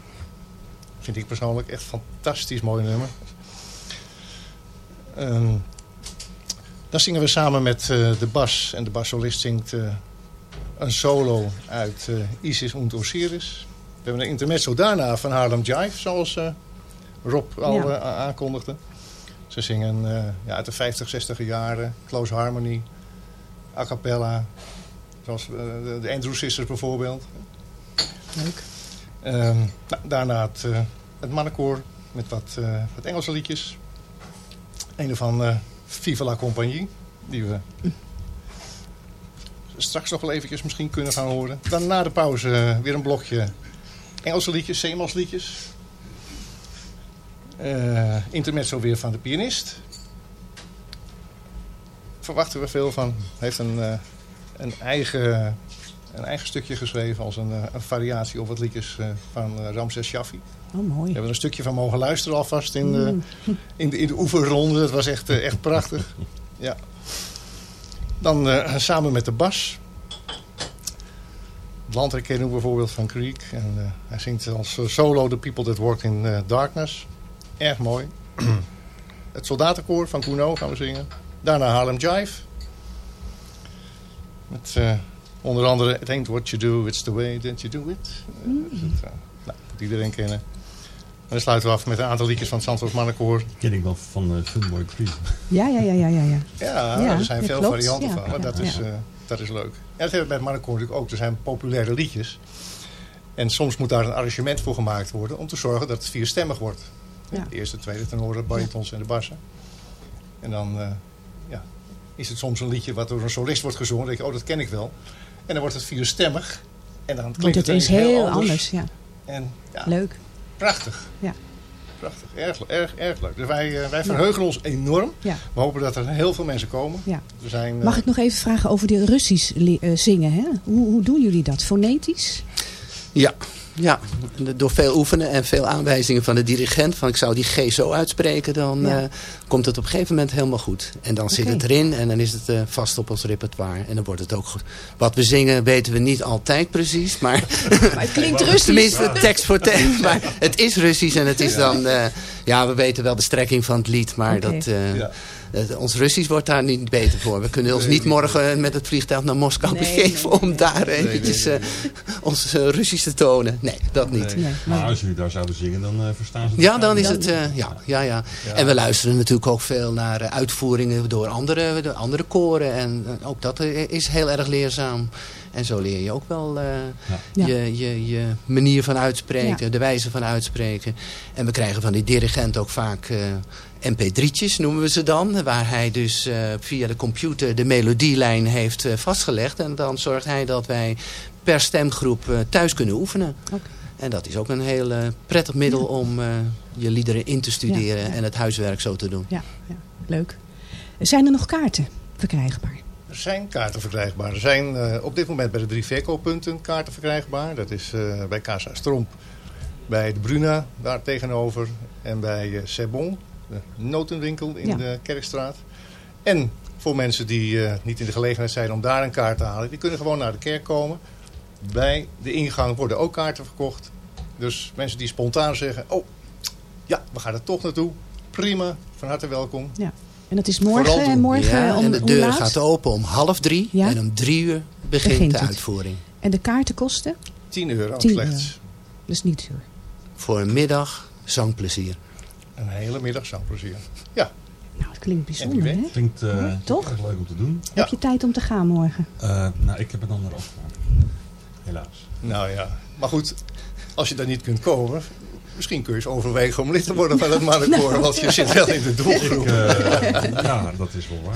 S8: Vind ik persoonlijk echt een fantastisch mooi nummer. Ehm, dan zingen we samen met eh, de bas. En de bassolist zingt eh, een solo uit eh, Isis und Osiris. We hebben een intermezzo daarna van Harlem Jive, zoals Rob al
S5: Ja.
S8: aankondigde. Ze zingen ja, uit de 50, 60 jaren. Close Harmony, a cappella. Zoals de, Andrew Sisters bijvoorbeeld.
S5: Leuk.
S8: Ehm, nou, daarna het, eh, het mannenkoor met wat, eh, wat Engelse liedjes. Een van eh Viva la Compagnie, die we straks nog wel eventjes misschien kunnen gaan horen. Dan na de pauze eh, weer een blokje Engelse liedjes, zeemansliedjes. Eh intermezzo weer van de pianist. Verwachten we veel van. Heeft een, eh, een, eigen, een eigen stukje geschreven als een, een variatie op wat liedjes van Ramses Shaffi.
S5: Oh, mooi.
S8: We hebben er een stukje van mogen luisteren alvast in de,
S5: Mm.
S8: in de, in de oefenronde. Het was echt, eh, echt prachtig. Ja. Dan eh, samen met de bas. Landherkenning bijvoorbeeld van Creek. En, eh, hij zingt als solo The People That Work in Darkness. Erg mooi. Het soldatenkoor van Kuno gaan we zingen. Daarna Harlem Jive. Met onder andere It Ain't What You Do, It's The Way That You Do It. Dus het, eh, nou, moet iedereen kennen. En dan sluiten we af met een aantal liedjes van het Zandvoort Mannenkoor.
S6: Ken ik wel van uh, Funboy Creek.
S5: Ja, ja, ja, ja, ja. ja.
S8: Ja,
S5: Ja,
S8: er zijn veel
S5: klopt.
S8: varianten
S5: Ja,
S8: van. Maar
S5: ja,
S8: dat, is, eh, dat is leuk. Ja, dat hebben we bij het Mannenkoor natuurlijk ook. Er zijn populaire liedjes. En soms moet daar een arrangement voor gemaakt worden... om te zorgen dat het vierstemmig wordt.
S5: Ja.
S8: De eerste, tweede tenoren, baritons en de bassen. En dan eh, ja, is het soms een liedje wat door een solist wordt gezongen. Dan denk je, oh, dat ken ik wel. En dan wordt het vierstemmig. En dan
S5: Want
S8: klinkt
S5: het
S8: het
S5: is heel anders. ja.
S8: En ja,
S5: Leuk.
S8: Prachtig.
S5: Ja.
S8: Prachtig. Erg, erg, erg leuk. Dus wij, eh, wij verheugen ons enorm.
S5: Ja.
S8: We hopen dat er heel veel mensen komen.
S5: Ja.
S8: Er zijn, eh,
S5: Mag ik nog even vragen over die Russisch eh, zingen? Hè? Hoe, hoe doen jullie dat? Fonetisch?
S9: Ja, ja, door veel oefenen en veel aanwijzingen van de dirigent. Van ik zou die G zo uitspreken, dan
S5: Ja.
S9: eh, komt het op een gegeven moment helemaal goed. En dan zit het erin en dan is het eh, vast op ons repertoire. En dan wordt het ook goed. Wat we zingen weten we niet altijd precies. Maar,
S5: Maar het klinkt Russisch.
S9: Tenminste, tekst voor tekst. Maar het is Russisch en het is dan... eh, ja, we weten wel de strekking van het lied. Maar dat... eh,
S8: Ja.
S9: ons Russisch wordt daar niet beter voor. We kunnen ons niet morgen met het vliegtuig naar Moskou
S5: Nee,
S9: begeven
S5: nee,
S9: om daar
S8: nee,
S9: eventjes
S8: nee,
S9: eh, ons eh, Russisch te tonen. Nee, dat niet.
S8: Nee.
S5: Nee,
S6: Maar als jullie daar zouden zingen, dan eh, verstaan ze het
S9: Ja, dan is het, eh, ja, ja, ja. En we luisteren natuurlijk ook veel naar uitvoeringen door andere, de andere koren. En ook dat is heel erg leerzaam. En zo leer je ook wel eh,
S5: Ja.
S9: je, je, je manier van uitspreken,
S5: Ja.
S9: de wijze van uitspreken. En we krijgen van die dirigent ook vaak eh, mp3'tjes noemen we ze dan. Waar hij dus eh, via de computer de melodielijn heeft vastgelegd. En dan zorgt hij dat wij per stemgroep thuis kunnen oefenen.
S5: Oké.
S9: En dat is ook een heel prettig middel om eh, je liederen in te studeren
S5: Ja, ja.
S9: en het huiswerk zo te doen.
S5: ja, ja, leuk. Zijn er nog kaarten verkrijgbaar?
S8: Er zijn kaarten verkrijgbaar. Er zijn eh, op dit moment bij de drie verkooppunten kaarten verkrijgbaar. Dat is eh, bij Casa Stromp, bij de Bruna daar tegenover en bij uh, Sebon, de notenwinkel in
S5: Ja.
S8: de Kerkstraat. En voor mensen die niet in de gelegenheid zijn om daar een kaart te halen, die kunnen gewoon naar de kerk komen. Bij de ingang worden ook kaarten verkocht. Dus mensen die spontaan zeggen, oh ja, we gaan er toch naartoe. Prima, van harte welkom.
S5: Ja. En dat is morgen,
S8: Vooral
S5: en morgen
S9: Ja,
S5: om,
S9: en de deur
S5: laat?
S9: gaat open om half drie
S5: Ja?
S9: en om drie uur begint,
S5: Begint
S9: de
S5: het.
S9: uitvoering.
S5: En de kaarten kosten?
S8: 10 euro
S5: 10
S8: slechts.
S5: Dus niet duur.
S9: Voor een middag zangplezier.
S8: Een hele middag zangplezier. Ja,
S5: Nou, het klinkt bijzonder, hè?
S6: Klinkt
S5: Ja, toch?
S6: erg leuk om te doen.
S5: Heb je tijd om te gaan morgen?
S6: Eh, nou, ik heb een andere afspraak. Helaas.
S8: nou ja. Maar goed, als je daar niet kunt komen, misschien kun je eens overwegen om lid te worden van het mannenkoor. Want je zit wel in de doelgroep.
S6: Ik, eh, ja, dat is wel waar.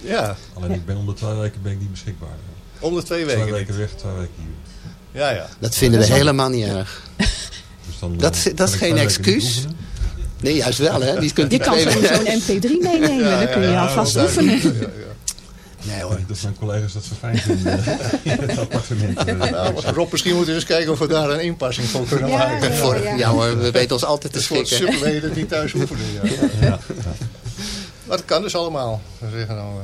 S6: ja.
S8: Ja,
S6: Alleen ik ben om de twee weken ben ik niet beschikbaar.
S8: om de twee
S6: Twee
S8: weken.
S6: weken weg, twee weken hier.
S8: Ja, ja.
S9: Dat vinden we helemaal niet erg.
S6: Dus dan,
S9: Dat
S6: eh,
S9: is- dat
S6: kan
S9: is
S6: ik
S9: geen
S6: weken
S9: excuus. Nee, juist wel hè. Die kunt
S5: Je
S9: die
S5: kan zo'n
S9: weken-
S5: zo'n mp3 meenemen, dan kun je
S8: ja,
S5: alvast oefenen.
S9: Nee hoor.
S6: Dat mijn collega's dat zo fijn vinden in het appartement. eh.
S8: Nou, Rob, misschien moeten we eens kijken of we daar een inpassing voor kunnen
S5: Ja,
S8: maken.
S5: ja,
S9: Voor,
S5: ja.
S9: ja hoor, we weten ons altijd te schikken.
S8: subleden die thuis oefenen. Ja.
S6: Ja.
S8: Maar dat kan dus allemaal. Zeggen nou, eh,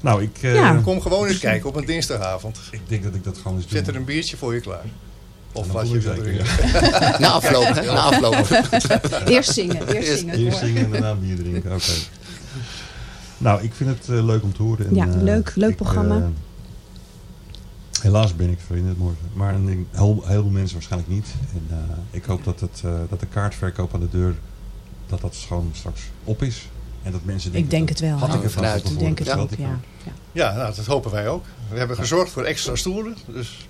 S6: Nou, ik, eh,
S8: kom gewoon eens kijken op een dinsdagavond.
S6: ik denk dat ik dat gewoon eens doe.
S8: Zet er een biertje voor je klaar. Of wat je drinken.
S6: ja.
S9: Na afloop? Na afloop.
S5: Eerst zingen, eerst zingen.
S6: Eerst zingen en daarna bier drinken. Oké. Nou, ik vind het eh, leuk om te horen. En,
S5: Ja,
S6: eh,
S5: leuk, leuk
S6: ik,
S5: programma.
S6: eh, helaas ben ik verhinderd morgen. Maar een heel, heel veel mensen waarschijnlijk niet. En eh, ik hoop dat, het, eh, dat de kaartverkoop aan de deur, dat dat gewoon straks op is. En dat mensen denken,
S5: Ik denk het wel.
S6: Had ik
S9: Nou,
S6: er
S9: vanuit.
S5: Ik denk het ook, ja. ja.
S8: Ja, nou, dat hopen wij ook. We hebben gezorgd voor extra stoelen. Dus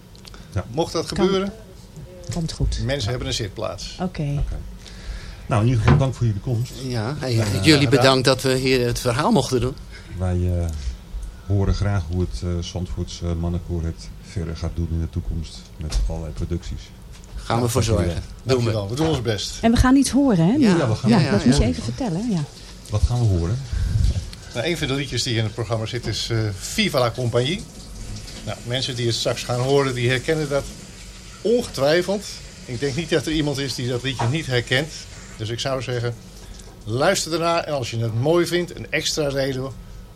S6: Ja.
S8: mocht dat
S5: Kan.
S8: gebeuren,
S5: Komt goed.
S8: mensen hebben een zitplaats.
S5: Oké.
S6: Nou, in ieder geval dank voor jullie komst.
S9: Ja, en jullie bedankt dat we hier het verhaal mochten doen.
S6: Wij eh, horen graag hoe het uh, Zandvoorts eh, mannenkoor het verder gaat doen in de toekomst. Met allerlei producties.
S9: Gaan we voor zorgen. Doen we.
S8: Dankjewel, we doen ons best.
S5: En we gaan iets horen, hè?
S9: Ja,
S6: Ja, we gaan
S5: Ja,
S9: ja,
S5: dat
S9: ja,
S5: moet je even vertellen. Ja.
S6: Wat gaan we horen?
S8: Nou, een van de liedjes die in het programma zit is eh, Viva la Compagnie. Nou, mensen die het straks gaan horen, die herkennen dat ongetwijfeld. Ik denk niet dat er iemand is die dat liedje niet herkent. Dus ik zou zeggen, luister ernaar. En als je het mooi vindt, een extra reden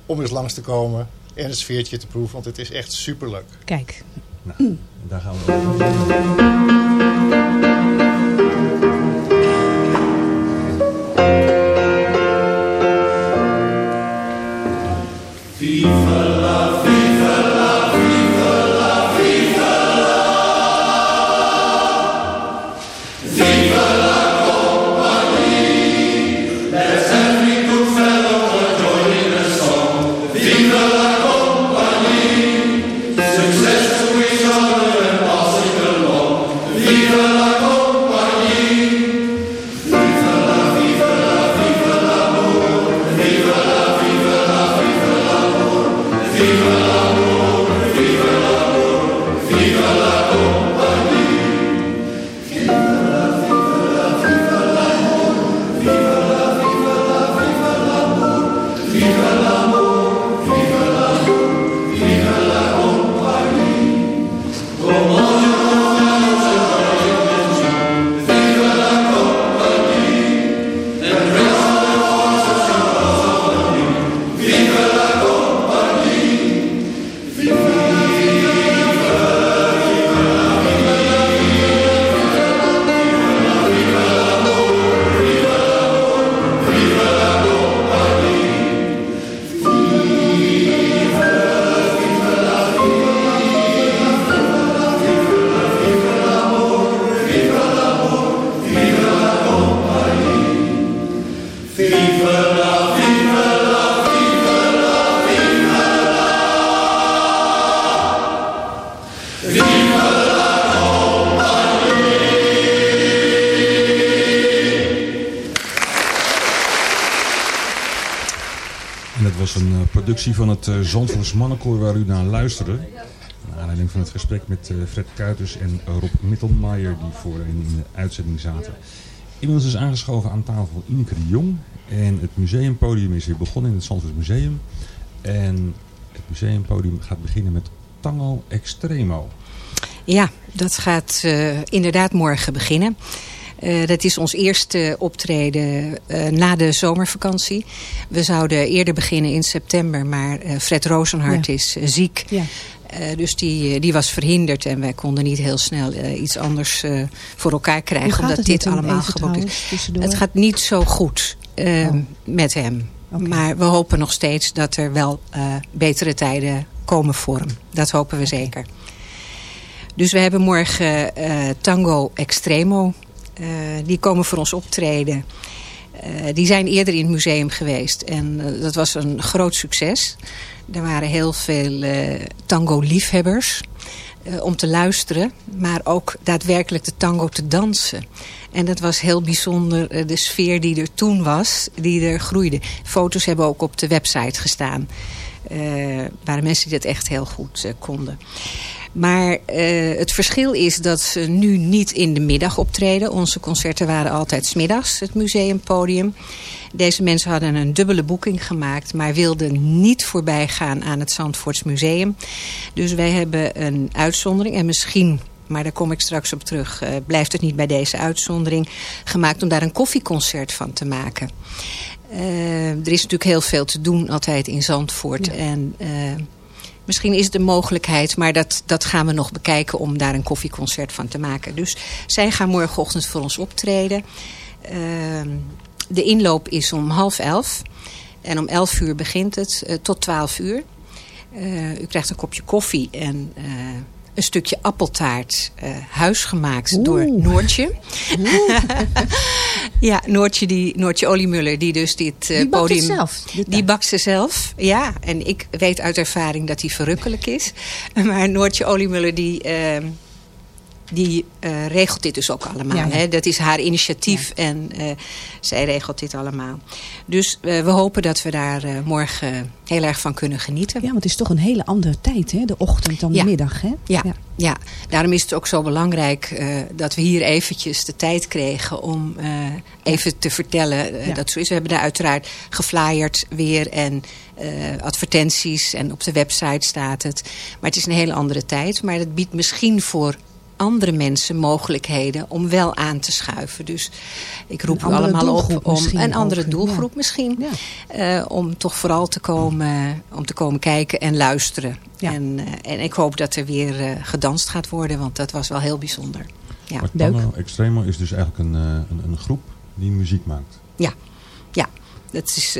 S8: om eens langs te komen en het sfeertje te proeven. Want het is echt superleuk.
S5: Kijk,
S6: Nou, daar gaan we over. Eh, van het uh, Zandvoorts Mannenkoor waar u naar luisterde. Naar aanleiding van het gesprek met eh, Fred Kuiters en Rob Mittelmeijer die voor in de uitzending zaten. Inmiddels is aangeschoven aan tafel Ineke de Jong. En het museumpodium is weer begonnen in het Zandvoorts Museum. En het museumpodium gaat beginnen met Tango Extremo.
S10: Ja, dat gaat uh, inderdaad morgen beginnen. Uh, dat is ons eerste optreden uh, na de zomervakantie. We zouden eerder beginnen in september, maar Fred Rozenhart ja. is ziek. Ja. Dus die, die was verhinderd en wij konden niet heel snel iets uh, voor elkaar krijgen. Omdat dit allemaal geboekt is. Het gaat niet zo goed oh. met hem. Okay. Maar we hopen nog steeds dat er wel betere tijden komen voor hem. Dat hopen we okay. zeker. Dus we hebben morgen Tango Extremo. Die komen voor ons optreden. die zijn eerder in het museum geweest. En dat was een groot succes. Er waren heel veel tango-liefhebbers om te luisteren. Maar ook daadwerkelijk de tango te dansen. En dat was heel bijzonder, de sfeer die er toen was, die er groeide. Foto's hebben ook op de website gestaan. Waren mensen die dat echt heel goed konden. Maar uh, het verschil is dat ze nu niet in de middag optreden. Onze concerten waren altijd smiddags, het museumpodium. Deze mensen hadden een dubbele boeking gemaakt... maar wilden niet voorbij gaan aan het Zandvoorts Museum. Dus wij hebben een uitzondering en misschien maar daar kom ik straks op terug, blijft het niet bij deze uitzondering, gemaakt om daar een koffieconcert van te maken. Uh, er is natuurlijk heel veel te doen altijd in Zandvoort. Ja. En uh, misschien is het een mogelijkheid, maar dat, dat gaan we nog bekijken om daar een koffieconcert van te maken. Dus zij gaan morgenochtend voor ons optreden. de inloop is om half elf. En om elf uur begint het tot twaalf uur. u krijgt een kopje koffie en een stukje appeltaart uh, huisgemaakt Oeh. door Noortje. ja, Noortje, die, Noortje Oliemuller, die dus dit uh,
S5: die
S10: podium...
S5: zelf?
S10: Die bakt ze zelf, ja. En ik weet uit ervaring dat die verrukkelijk is. Maar Noortje Oliemuller, die... Uh, die uh, regelt dit dus ook allemaal. Ja, ja. Hè? Dat is haar initiatief ja. en uh, zij regelt dit allemaal. Dus uh, we hopen dat we daar morgen heel erg van kunnen genieten.
S5: Ja, want het is toch een hele andere tijd, hè? de ochtend dan de middag. Hè?
S10: Ja, ja. daarom is het ook zo belangrijk dat we hier eventjes de tijd kregen om even te vertellen dat zo is. We hebben daar uiteraard geflyerd weer en advertenties en op de website staat het. Maar het is een hele andere tijd. Maar het biedt misschien voor andere mensen mogelijkheden om wel aan te schuiven. Dus ik roep u allemaal op om een andere ook, doelgroep ja. misschien. Ja. Uh, om toch vooral te komen, om te komen kijken en luisteren. Ja. En, uh, en ik hoop dat er weer uh, gedanst gaat worden, want dat was wel heel bijzonder. Ja.
S6: Maar Tango Extremo is dus eigenlijk een, een, een, groep die muziek maakt.
S10: Ja, ja. Het, is,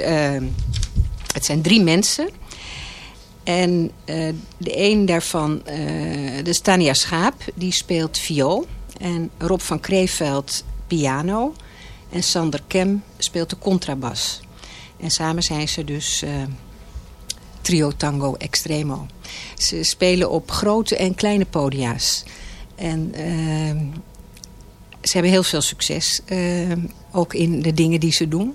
S10: het zijn drie mensen. En uh, de een daarvan, uh, de Stania Schaap, die speelt viool. En Rob van Kreeveld piano. En Sander Kem speelt de contrabas. En samen zijn ze dus uh, trio tango extremo. Ze spelen op grote en kleine podia's. En ze hebben heel veel succes. ook in de dingen die ze doen.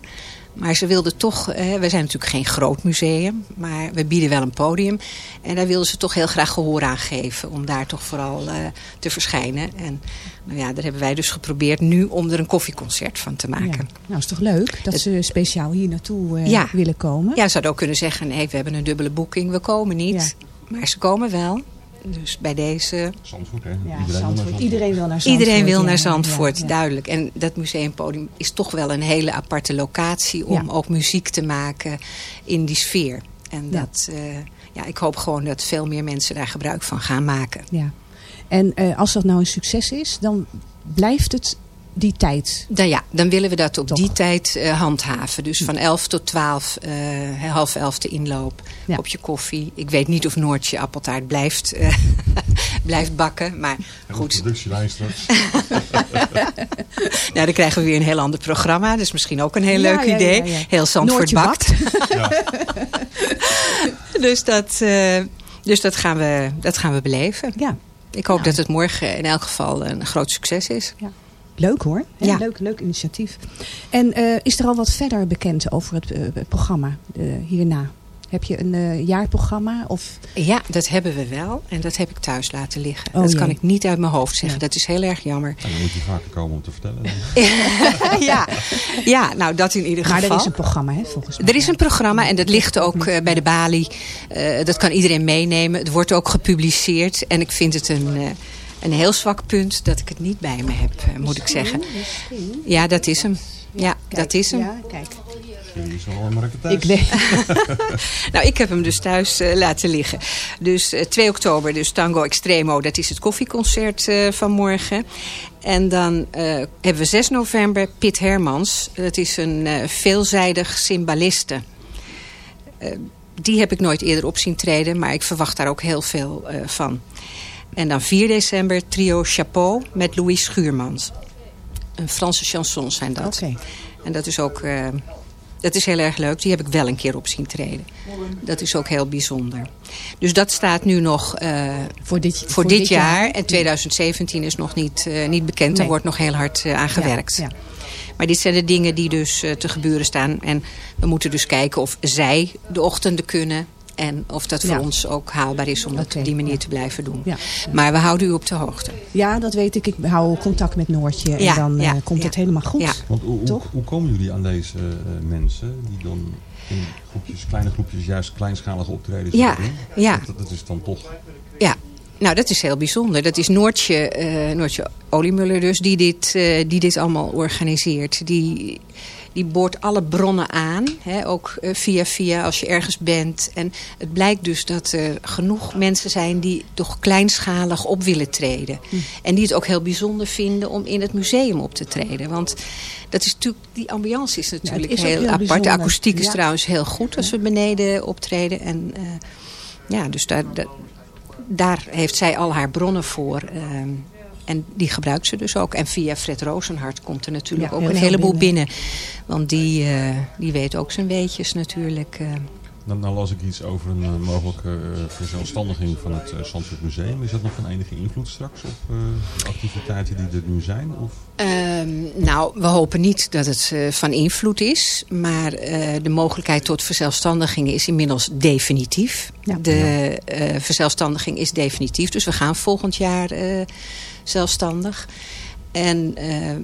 S10: Maar ze wilden toch, eh, we zijn natuurlijk geen groot museum, maar we bieden wel een podium. En daar wilden ze toch heel graag gehoor aan geven, om daar toch vooral uh, te verschijnen. En nou ja, daar hebben wij dus geprobeerd nu om er een koffieconcert van te maken. Ja.
S5: Nou, is toch leuk dat ze speciaal hier naartoe ja. willen komen?
S10: Ja, ze zouden ook kunnen zeggen, nee, we hebben een dubbele boeking, we komen niet. Ja. Maar ze komen wel. Dus bij deze...
S6: Zandvoort, hè?
S5: Ja, iedereen, Zandvoort. Wil
S10: iedereen
S5: wil naar
S10: Zandvoort. Iedereen wil naar Zandvoort, ja, ja. duidelijk. En dat museumpodium is toch wel een hele aparte locatie... om ook muziek te maken in die sfeer. En dat, uh, ja, ik hoop gewoon dat veel meer mensen daar gebruik van gaan maken.
S5: Ja. En uh, als dat nou een succes is, dan blijft het die tijd?
S10: Dan, ja, dan willen we dat op Toch. die tijd uh, handhaven. Dus van 11 tot 12, uh, half 11 de inloop, ja. kopje koffie. Ik weet niet of Noortje appeltaart blijft, uh, blijft bakken. Maar
S6: en
S10: goed.
S6: productielijn straks.
S10: nou, dan krijgen we weer een heel ander programma. Is misschien ook een heel ja, leuk ja, idee. Heel Zandvoort bakt. dus dat, uh, dus dat, gaan we, dat gaan we beleven. Ja. Ik hoop dat het morgen in elk geval een groot succes is.
S5: Ja. Leuk hoor. Ja. Leuk, leuk initiatief. En uh, is er al wat verder bekend over het, uh, het programma uh, hierna? Heb je een eh, jaarprogramma? Of...
S10: Ja, dat hebben we wel. En dat heb ik thuis laten liggen.
S5: Oh,
S10: dat
S5: jee.
S10: kan ik niet uit mijn hoofd zeggen. Dat is heel erg jammer.
S6: En dan moet je vaker komen om te vertellen.
S10: ja. ja, nou dat in ieder geval.
S5: Maar er is een programma, hè, volgens mij.
S10: Er is een programma en dat ligt ook eh, bij de balie. Eh, dat kan iedereen meenemen. Het wordt ook gepubliceerd. En ik vind het een, eh, een heel zwak punt dat ik het niet bij me heb, eh, moet ik zeggen. Ja, dat is hem. Ja, dat is hem.
S5: Ja, kijk. Ik weet.
S10: nou, ik heb hem dus thuis eh, laten liggen. Dus eh, 2 oktober, dus Tango Extremo, dat is het koffieconcert eh, van morgen. En dan eh, hebben we 6 november Pit Hermans. Dat is een eh, veelzijdig cymbaliste. Eh, die heb ik nooit eerder op zien treden, maar ik verwacht daar ook heel veel eh, van. En dan 4 december trio Chapeau met Louis Schuurmans. Een Franse chansons zijn dat.
S5: Oké.
S10: En dat is ook... eh, dat is heel erg leuk. Die heb ik wel een keer op zien treden. Dat is ook heel bijzonder. Dus dat staat nu nog eh,
S5: voor dit,
S10: voor
S5: voor
S10: dit
S5: dit
S10: jaar.
S5: jaar.
S10: En 2017 is nog niet, eh, niet bekend.
S5: Nee.
S10: wordt nog heel hard aan gewerkt.
S5: Ja, ja.
S10: Maar dit zijn de dingen die dus te gebeuren staan. En we moeten dus kijken of zij de ochtenden kunnen. En of dat voor
S5: Ja.
S10: ons ook haalbaar is om dat op die manier te blijven doen.
S5: Ja.
S10: Maar we houden u op de hoogte.
S5: Ja, dat weet ik. Ik hou contact met Noortje. En dan eh, komt
S10: ja.
S5: het helemaal goed.
S10: Ja.
S6: Want hoe,
S5: Toch?
S6: hoe komen jullie aan deze eh, mensen die dan in groepjes, kleine groepjes juist kleinschalige optredens
S10: Ja,
S6: doen?
S10: ja.
S6: Dat, dat is dan toch...
S10: Ja, nou dat is heel bijzonder. Dat is Noortje, eh Noortje Oliemuller dus, die dit, eh, die dit allemaal organiseert. Die, die boort alle bronnen aan, hè, ook eh, via via als je ergens bent. En het blijkt dus dat er genoeg mensen zijn die toch kleinschalig op willen treden. En die het ook heel bijzonder vinden om in het museum op te treden. Want dat is natuurlijk, die ambiance is natuurlijk
S5: is
S10: heel,
S5: heel
S10: apart. De akoestiek is
S5: Ja.
S10: trouwens heel goed als we beneden optreden. En eh, ja, dus daar, daar, daar heeft zij al haar bronnen voor. ehm, en die gebruikt ze dus ook. En via Fred Rozenhart komt er natuurlijk
S5: Ja,
S10: ook een heleboel
S5: binnen.
S10: binnen. Want die, eh, die weet ook zijn weetjes natuurlijk. eh.
S6: Dan, dan las ik iets over een eh, mogelijke verzelfstandiging van het uh, Zandvoort Museum. Is dat nog van enige invloed straks op eh, de activiteiten die er nu zijn? Of?
S10: Ehm, nou, we hopen niet dat het eh, van invloed is. Maar eh, de mogelijkheid tot verzelfstandiging is inmiddels definitief. De eh, verzelfstandiging is definitief. Dus we gaan volgend jaar eh, zelfstandig. En eh,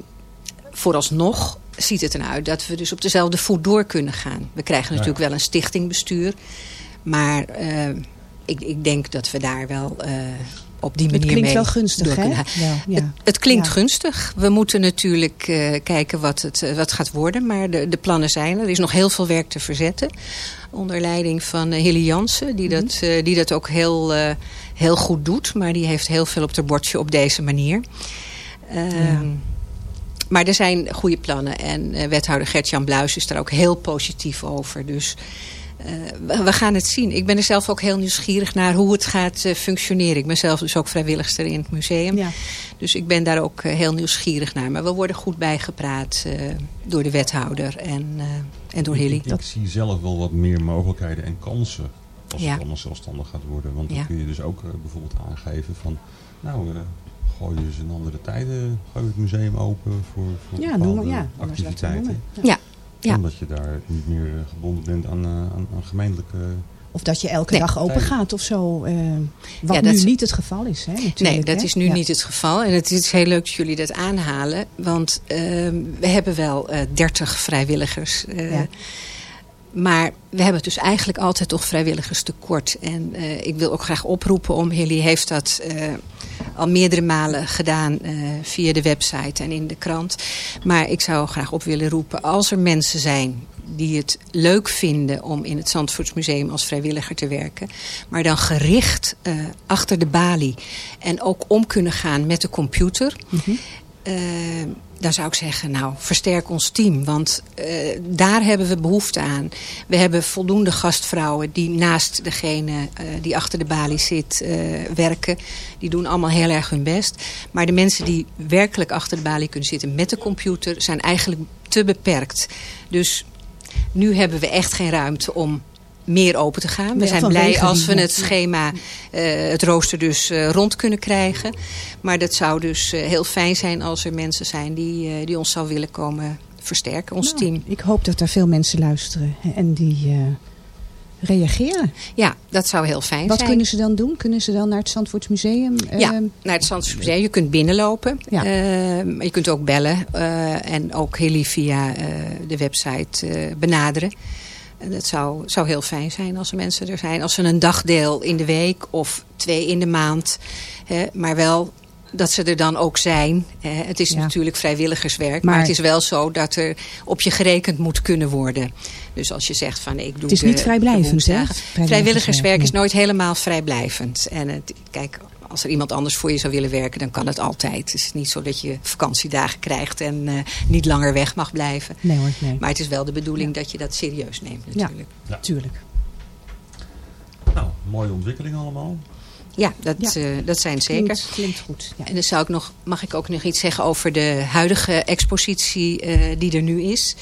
S10: vooralsnog ziet het eruit dat we dus op dezelfde voet door kunnen gaan. We krijgen
S5: Ja,
S10: natuurlijk
S5: ja.
S10: wel een stichtingbestuur. Maar eh, ik, ik denk dat we daar wel eh, op die
S5: Het
S10: manier
S5: klinkt
S10: mee
S5: wel gunstig,
S10: door
S5: hè?
S10: kunnen gaan.
S5: Wel, ja.
S10: Het, het klinkt
S5: Ja.
S10: gunstig. We moeten natuurlijk eh, kijken wat het wat gaat worden. Maar de, de plannen zijn er. Er is nog heel veel werk te verzetten. Onder leiding van uh, Hilly Jansen. Die, dat, uh, die dat ook heel, uh, heel goed doet. Maar die heeft heel veel op haar bordje op deze manier. Uh, Maar er zijn goede plannen. En uh, wethouder Gert-Jan Bluis is daar ook heel positief over. Dus uh, we gaan het zien. Ik ben er zelf ook heel nieuwsgierig naar hoe het gaat uh, functioneren. Ik ben zelf dus ook vrijwilligster in het museum.
S5: Ja.
S10: Dus ik ben daar ook uh, heel nieuwsgierig naar. Maar we worden goed bijgepraat uh, door de wethouder en, uh, en door Hilly.
S6: Ik, ik zie zelf wel wat meer mogelijkheden en kansen als
S10: Ja.
S6: het allemaal zelfstandig gaat worden. Want dan
S10: Ja.
S6: kun je dus ook uh, bijvoorbeeld aangeven van... Nou, uh, gooi je dus in andere tijden gooi het museum open voor, voor
S5: Ja,
S6: bepaalde
S5: noem maar, ja. Anders laten we
S6: activiteiten.
S10: Ja. Ja.
S6: Omdat je daar niet meer uh, gebonden bent aan, uh, aan, aan gemeentelijke...
S5: Of dat je elke
S10: Nee.
S5: dag open gaat of zo. eh, wat
S10: Ja,
S5: nu
S10: dat-
S5: niet het geval is. Hè,
S10: Nee, dat
S5: hè?
S10: is nu
S5: Ja.
S10: niet het geval. En het is heel leuk dat jullie dat aanhalen. Want ehm, we hebben wel eh 30 vrijwilligers. eh,
S5: Ja.
S10: Maar we hebben dus eigenlijk altijd toch vrijwilligers tekort. En eh, ik wil ook graag oproepen om... Hilly heeft dat eh, al meerdere malen gedaan eh, via de website en in de krant. Maar ik zou graag op willen roepen... als er mensen zijn die het leuk vinden om in het Zandvoortsmuseum als vrijwilliger te werken. Maar dan gericht achter de balie. En ook om kunnen gaan met de computer. Uh, dan zou ik zeggen, nou, versterk ons team. Want uh, daar hebben we behoefte aan. We hebben voldoende gastvrouwen die naast degene uh, die achter de balie zit werken. Die doen allemaal heel erg hun best. Maar de mensen die werkelijk achter de balie kunnen zitten met de computer... zijn eigenlijk te beperkt. Dus nu hebben we echt geen ruimte om meer open te gaan. We
S5: Ja,
S10: zijn blij als we het schema, uh, het rooster dus uh, rond kunnen krijgen. Maar dat zou dus uh, heel fijn zijn als er mensen zijn die, die ons zou willen komen versterken, ons
S5: Nou,
S10: team.
S5: Ik hoop dat er veel mensen luisteren. En die, eh, reageren.
S10: Ja, dat zou heel fijn
S5: Wat
S10: zijn.
S5: kunnen ze dan doen? Kunnen ze dan naar het Zandvoorts Museum?
S10: Ja,
S5: Ehm,
S10: naar het Zandvoorts Museum. Je kunt binnenlopen.
S5: Ja.
S10: Eh, maar je kunt ook bellen. eh, en ook Hilly via eh, de website eh, benaderen. En dat zou, zou heel fijn zijn als er mensen er zijn. Als ze een dagdeel in de week of twee in de maand. hè, maar wel dat ze er dan ook zijn. hè. het is
S5: Ja.
S10: natuurlijk vrijwilligerswerk. Maar,
S5: Maar-
S10: het is wel zo dat er op je gerekend moet kunnen worden. Dus als je zegt van ik doe
S5: Het is
S10: de-
S5: niet vrijblijvend, hè? Vrijwilligerswerk,
S10: Vrijwilligerswerk is nooit helemaal vrijblijvend. En het, kijk, als er iemand anders voor je zou willen werken, dan kan het altijd. Het is niet zo dat je vakantiedagen krijgt en eh, niet langer weg mag blijven.
S5: nee hoor, nee.
S10: Maar het is wel de bedoeling dat je dat serieus neemt natuurlijk.
S5: Ja, tuurlijk.
S11: Nou, mooie ontwikkeling allemaal.
S10: Ja, dat,
S5: Ja.
S10: eh, dat zijn zeker.
S5: Klinkt, klinkt goed. Ja.
S10: En dan zou ik nog, mag ik ook nog iets zeggen over de huidige expositie eh, die er nu is.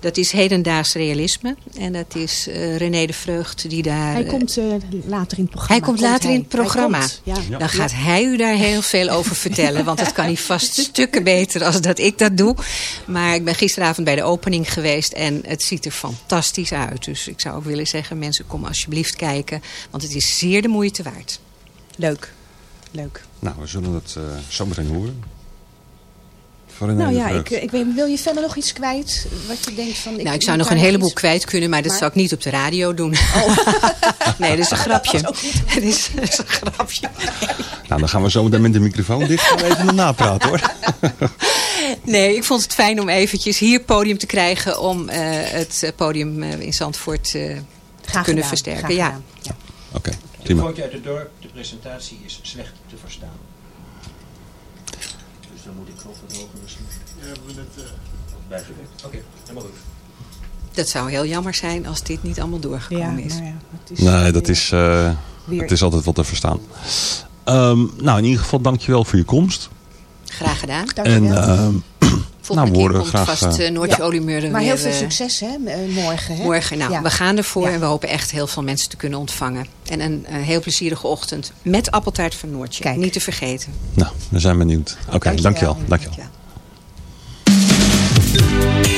S10: Dat is hedendaags realisme. En dat is eh, René de Vreugd die daar...
S5: Hij
S10: eh,
S5: komt eh, later in het programma.
S10: Hij komt later
S5: hij.
S10: in het programma.
S5: Komt, ja.
S10: Dan gaat hij u daar heel veel over vertellen. Want dat kan hij vast stukken beter als dat ik dat doe. Maar ik ben gisteravond bij de opening geweest. En het ziet er fantastisch uit. Dus ik zou ook willen zeggen, mensen kom alsjeblieft kijken. Want het is zeer de moeite waard.
S5: Leuk. Leuk.
S11: Nou, we zullen het eh zo meteen horen. Voor
S5: Nou ja, ik, ik weet, wil je verder nog iets kwijt? Wat je denkt van...
S10: nou, ik zou nog een heleboel kwijt kunnen, maar dat zou ik niet op de radio doen. nee, dat is een grapje. Het is, dat is een grapje.
S11: Nou, dan gaan we zo meteen met de microfoon dicht we even nog napraten hoor.
S10: Nee, ik vond het fijn om eventjes hier podium te krijgen om eh, het eh, podium eh, in Zandvoort eh, te kunnen
S5: gedaan,
S10: versterken. Ja.
S5: gedaan.
S11: Oké,
S12: Een
S11: prima.
S12: uit het dorp. De presentatie is slecht te verstaan. Dus dan moet ik nog wat hoger. Ja, hebben we net bijgewerkt. Oké, helemaal goed.
S10: Dat zou heel jammer zijn als dit niet allemaal doorgekomen
S5: Ja,
S10: is.
S5: nou ja, het is
S11: Nee, dat is, eh,
S5: weer-
S11: het is altijd wat te verstaan. Ehm, nou, in ieder geval dankjewel voor je komst.
S10: Graag gedaan.
S11: En ehm, nou, we horen
S10: komt
S11: graag...
S10: vast
S11: eh,
S10: uh, Noortje Oliemurder
S5: Maar
S10: weer,
S5: heel veel
S10: eh,
S5: succes hè, eh, morgen. Hè?
S10: Morgen, nou,
S5: Ja.
S10: we gaan ervoor
S5: Ja.
S10: en we hopen echt heel veel mensen te kunnen ontvangen. En een, eh, heel plezierige ochtend met appeltaart van Noortje. Niet te vergeten.
S11: nou, we zijn benieuwd. Oké, dankjewel. dankjewel.
S13: Thank you